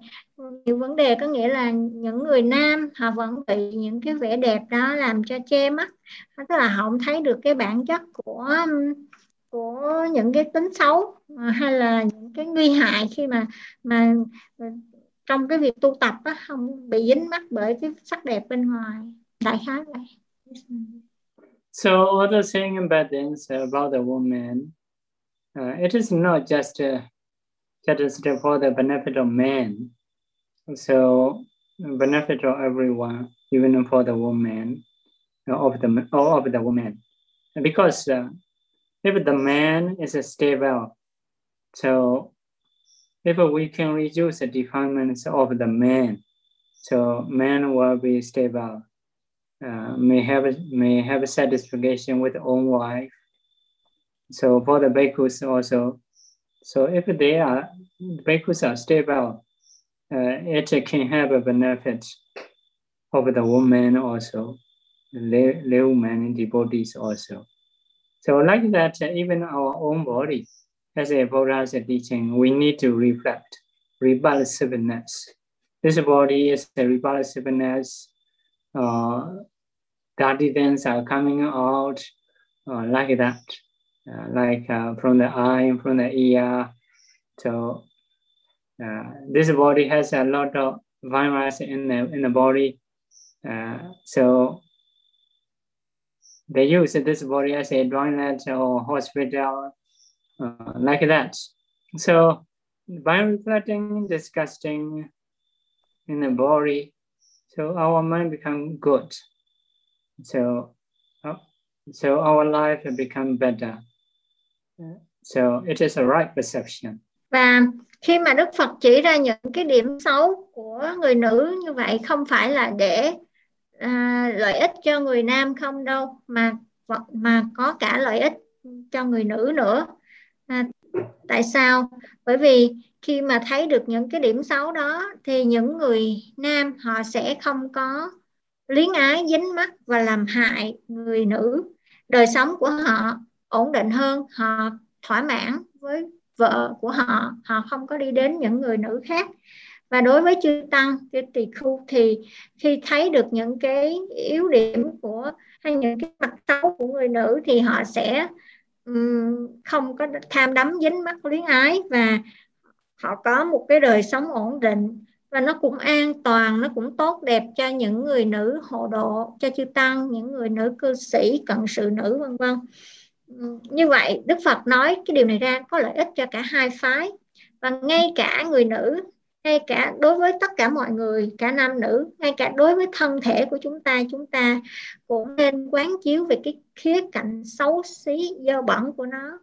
Nhiều vấn đề có nghĩa là những người nam họ vẫn bị những cái vẻ đẹp đó làm cho che mắt tức là họ không thấy được cái bản chất của của những cái tính xấu à, hay là những cái nguy hại khi mà mà à, trong cái việc tu tập á, không bị dính mắc bởi cái sắc đẹp bên ngoài. Đại khái vậy. So other saying about things about the woman, uh, it is not just uh, just for the benefit of men. So benefit of everyone, even for the woman, uh, of the of the woman, because uh, if the man is stable, so if we can reduce the defilements of the man, so man will be stable, uh, may have may have satisfaction with own wife. So for the bhikkhus also, so if they are bhikkhus are stable, uh, it can have a benefit of the woman also, the lay, laywomen devotees also. So like that, even our own body, as a Buddha's teaching, we need to reflect repulsiveness. This body is a repulsiveness. Uh, dirty things are coming out uh, like that, uh, like uh, from the eye, from the ear. So uh, this body has a lot of virus in the in the body. Uh, so they use this body as a toilet or hospital, uh, like that. So by reflecting, disgusting in the body, so our mind become good. So, uh, so our life become better. So it is a right perception. Và khi mà Đức Phật chỉ ra những cái điểm xấu của người nữ như vậy không phải là để à, lợi ích cho người nam không đâu mà mà có cả lợi ích cho người nữ nữa. À, tại sao? Bởi vì khi mà thấy được những cái điểm xấu đó thì những người nam họ sẽ không có luyến ái dính mắc và làm hại người nữ. Đời sống của họ ổn định hơn họ thỏa mãn với vợ của họ họ không có đi đến những người nữ khác và đối với chư tăng chư tỳ khu thì khi thấy được những cái yếu điểm của hay những cái mặt xấu của người nữ thì họ sẽ um, không có tham đắm dính mắc luyến ái và họ có một cái đời sống ổn định. Và nó cũng an toàn nó cũng tốt đẹp cho những người nữ hộ độ cho chư tăng những người nữ cư sĩ cận sự nữ vân vân. Như vậy Đức Phật nói cái điều này ra có lợi ích cho cả hai phái. Và ngay cả người nữ ngay cả đối với tất cả mọi người, cả nam, nữ, ngay cả đối với thân thể của chúng ta chúng ta cũng nên quán chiếu về cái khía cạnh xấu xí, dơ bẩn của nó.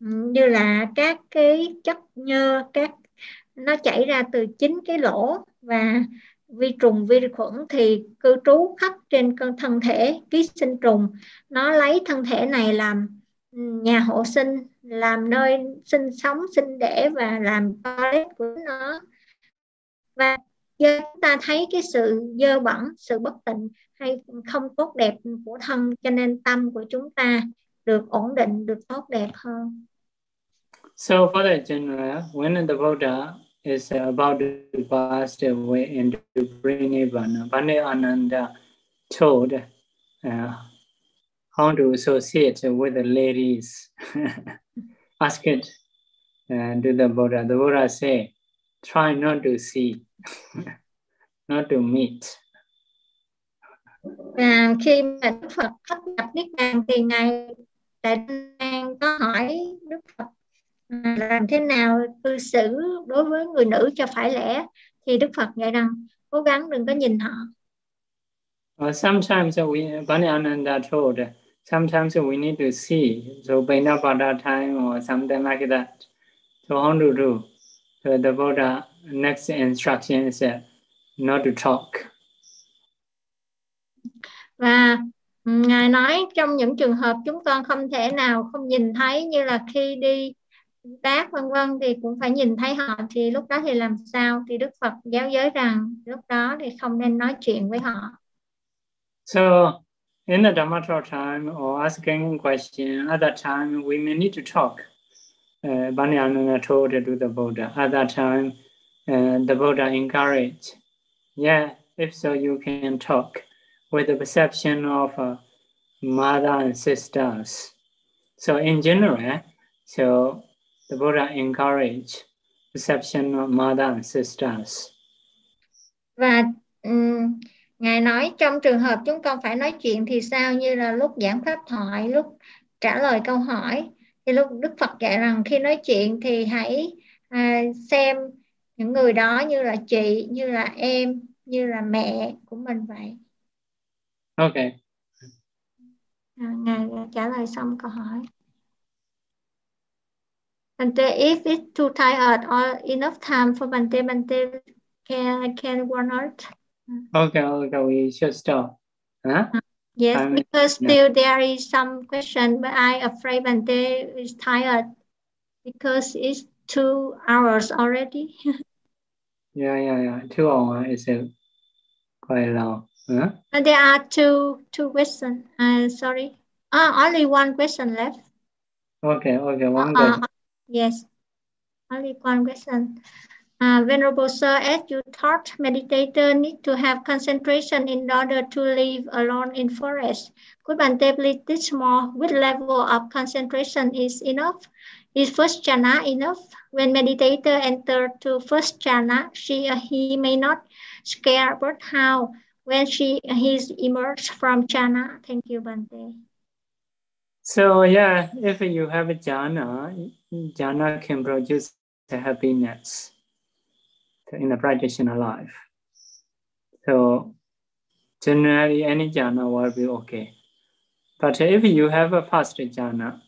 Ừ, như là các cái chất nhơ, các, nó chảy ra từ chính cái lỗ và vi trùng, vi khuẩn thì cư trú khắp trên cơn thân thể, ký sinh trùng. Nó lấy thân thể này làm ừ, nhà hộ sinh, làm nơi sinh sống, sinh đẻ và làm toilet của nó và do chúng ta thấy cái sự dơ bẩn sự bất tịnh hay không tốt đẹp của thân cho nên tâm của chúng ta được ổn định được tốt đẹp hơn So for the general, when the Buddha is about to pass away and to bring Nibbana, Bani Ananda told uh, how to associate with the ladies. *laughs* Ask it uh, to the Buddha. The Buddha say, try not to see, not to meet. À, khi mà Đức Phật thất nhập Niết Bàn thì Ngài Đại An có hỏi Đức Phật à, làm thế nào cư xử đối với người nữ cho phải lẽ thì Đức Phật dạy rằng cố gắng đừng có nhìn họ. Uh, sometimes we, Bani Ananda told, sometimes we need to see, so Bainapada time or something like that. So how to do? So the Buddha next instruction is uh, not to talk. Và Ngài nói trong những trường hợp chúng con không thể nào không nhìn thấy như là khi đi bác vân vân thì cũng phải nhìn thấy họ thì lúc đó thì làm sao thì Đức Phật giáo giới rằng lúc đó thì không nên nói chuyện với họ. So in the Dhamma time or asking question at that time we may need to talk. Uh, Bani Ananda told to the Buddha at that time uh, the Buddha encouraged. Yeah, if so, you can talk with the perception of uh, mother and sisters. So in general, eh, so the Buddha encouraged perception of mother and sisters. Và um, Ngài nói trong trường hợp chúng con phải nói chuyện thì sao như là lúc giảng pháp thoại, lúc trả lời câu hỏi thì lúc Đức Phật dạy rằng khi nói chuyện thì hãy à, xem những người đó như là chị, như là em, như là mẹ của mình vậy. Ok. À, Ngài trả lời xong câu hỏi. Bante, if it's too tired or enough time for Bante, Bante can can one out. Okay, okay, we should stop. Huh? Yes, Um, because yeah. still there is some question, but I afraid Bante is tired because it's two hours already. *laughs* Yeah, yeah, yeah. Two hours is uh, quite long. Huh? And there are two two questions. Uh, sorry. Ah, only one question left. Okay, okay, one Uh, question. yes, only one question. Uh, Venerable Sir, as you taught, meditator need to have concentration in order to live alone in forest. Could Bante please teach more? Which level of concentration is enough? Is first jhana enough? When meditator enter to first jhana, she or he may not scare, but how? When she he's emerged from jhana? Thank you, Bante. So yeah, if you have a jhana, jhana can produce the happiness in the practitioner life. So generally any jhana will be okay. But if you have a fast jhana,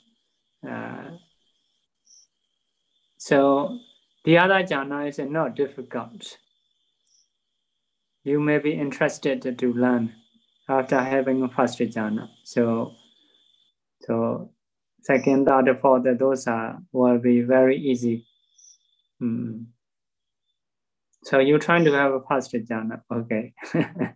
uh, so the other jhana is not difficult. You may be interested to learn after having a fast jhana. So so second, third, fourth, those are will be very easy. Mm. So you're trying to have a fast jhana, okay? *laughs*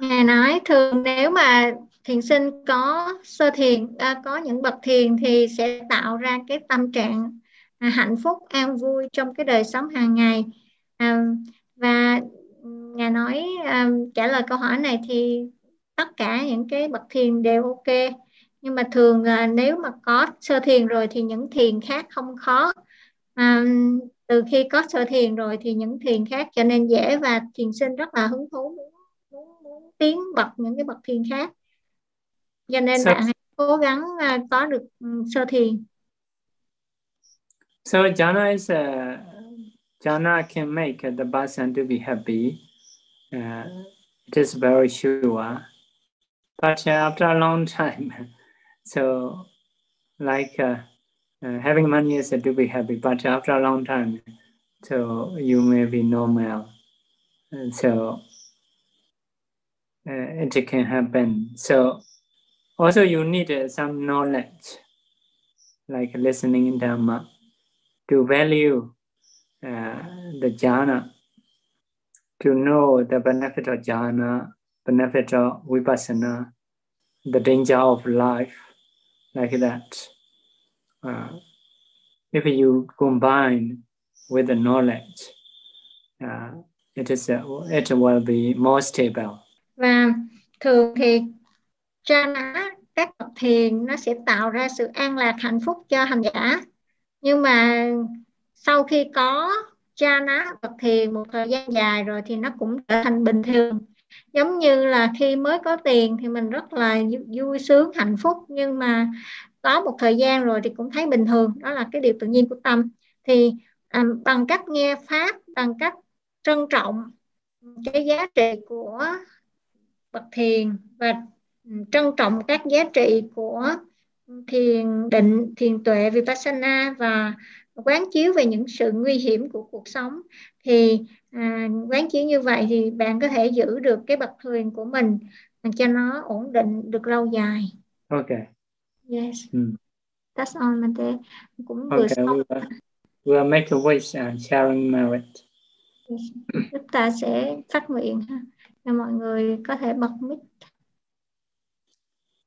Ngài nói thường nếu mà thiền sinh có sơ thiền, à, có những bậc thiền thì sẽ tạo ra cái tâm trạng à, hạnh phúc, an vui trong cái đời sống hàng ngày. À, và Ngài nói à, trả lời câu hỏi này thì tất cả những cái bậc thiền đều ok. Nhưng mà thường à, nếu mà có sơ thiền rồi thì những thiền khác không khó. À, từ khi có sơ thiền rồi thì những thiền khác trở nên dễ và thiền sinh rất là hứng thú muốn muốn, muốn tiến bậc những cái bậc thiền khác cho nên So- bạn hãy cố gắng à, có được sơ thiền So jhana is a jhana can make the person to be happy. Uh, it is very sure. But after a long time, *laughs* so like uh, uh, having money is to be happy. But after a long time, so you may be normal. And so uh, it can happen. So also you need uh, some knowledge, like listening in Dhamma to value uh, the jhana, to know the benefit of jhana, benefit of vipassana, the danger of life, like that. Uh, if you combine with the knowledge, uh, it is uh, it will be more stable. jhana các bậc thiền nó sẽ tạo ra sự an lạc hạnh phúc cho hành giả. Nhưng mà sau khi có jhana bậc thiền một thời gian dài rồi thì nó cũng trở thành bình thường. Giống như là khi mới có tiền thì mình rất là vui sướng hạnh phúc. Nhưng mà có một thời gian rồi thì cũng thấy bình thường. Đó là cái điều tự nhiên của tâm. Thì à, bằng cách nghe pháp bằng cách trân trọng cái giá trị của bậc thiền và trân trọng các giá trị của thiền định, thiền tuệ, vipassana và quán chiếu về những sự nguy hiểm của cuộc sống thì à, quán chiếu như vậy thì bạn có thể giữ được cái bậc thiền của mình cho nó ổn định được lâu dài. Okay. Yes. Mm. That's all Mate. Cũng vừa Okay. xong We will, we will make a wish and sharing merit. chúng ta sẽ phát nguyện ha cho mọi người có thể bật mic.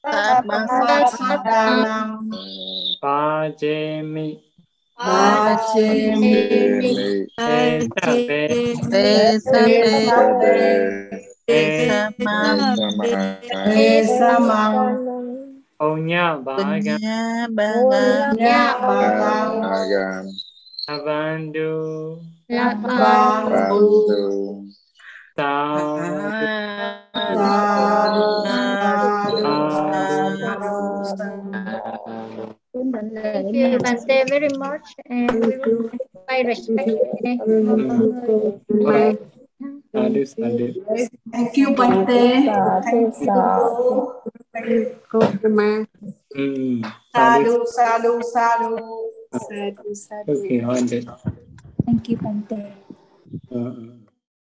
Padang Pajemi. Pajemi. Bagam Bagam Thank you, Bante, very much. And we will pay respect. Sadhu Sadhu Thank you Bante Hmm. Sadhu Sadhu Sadhu Okay, 100. Thank you, Bante. Uh, uh.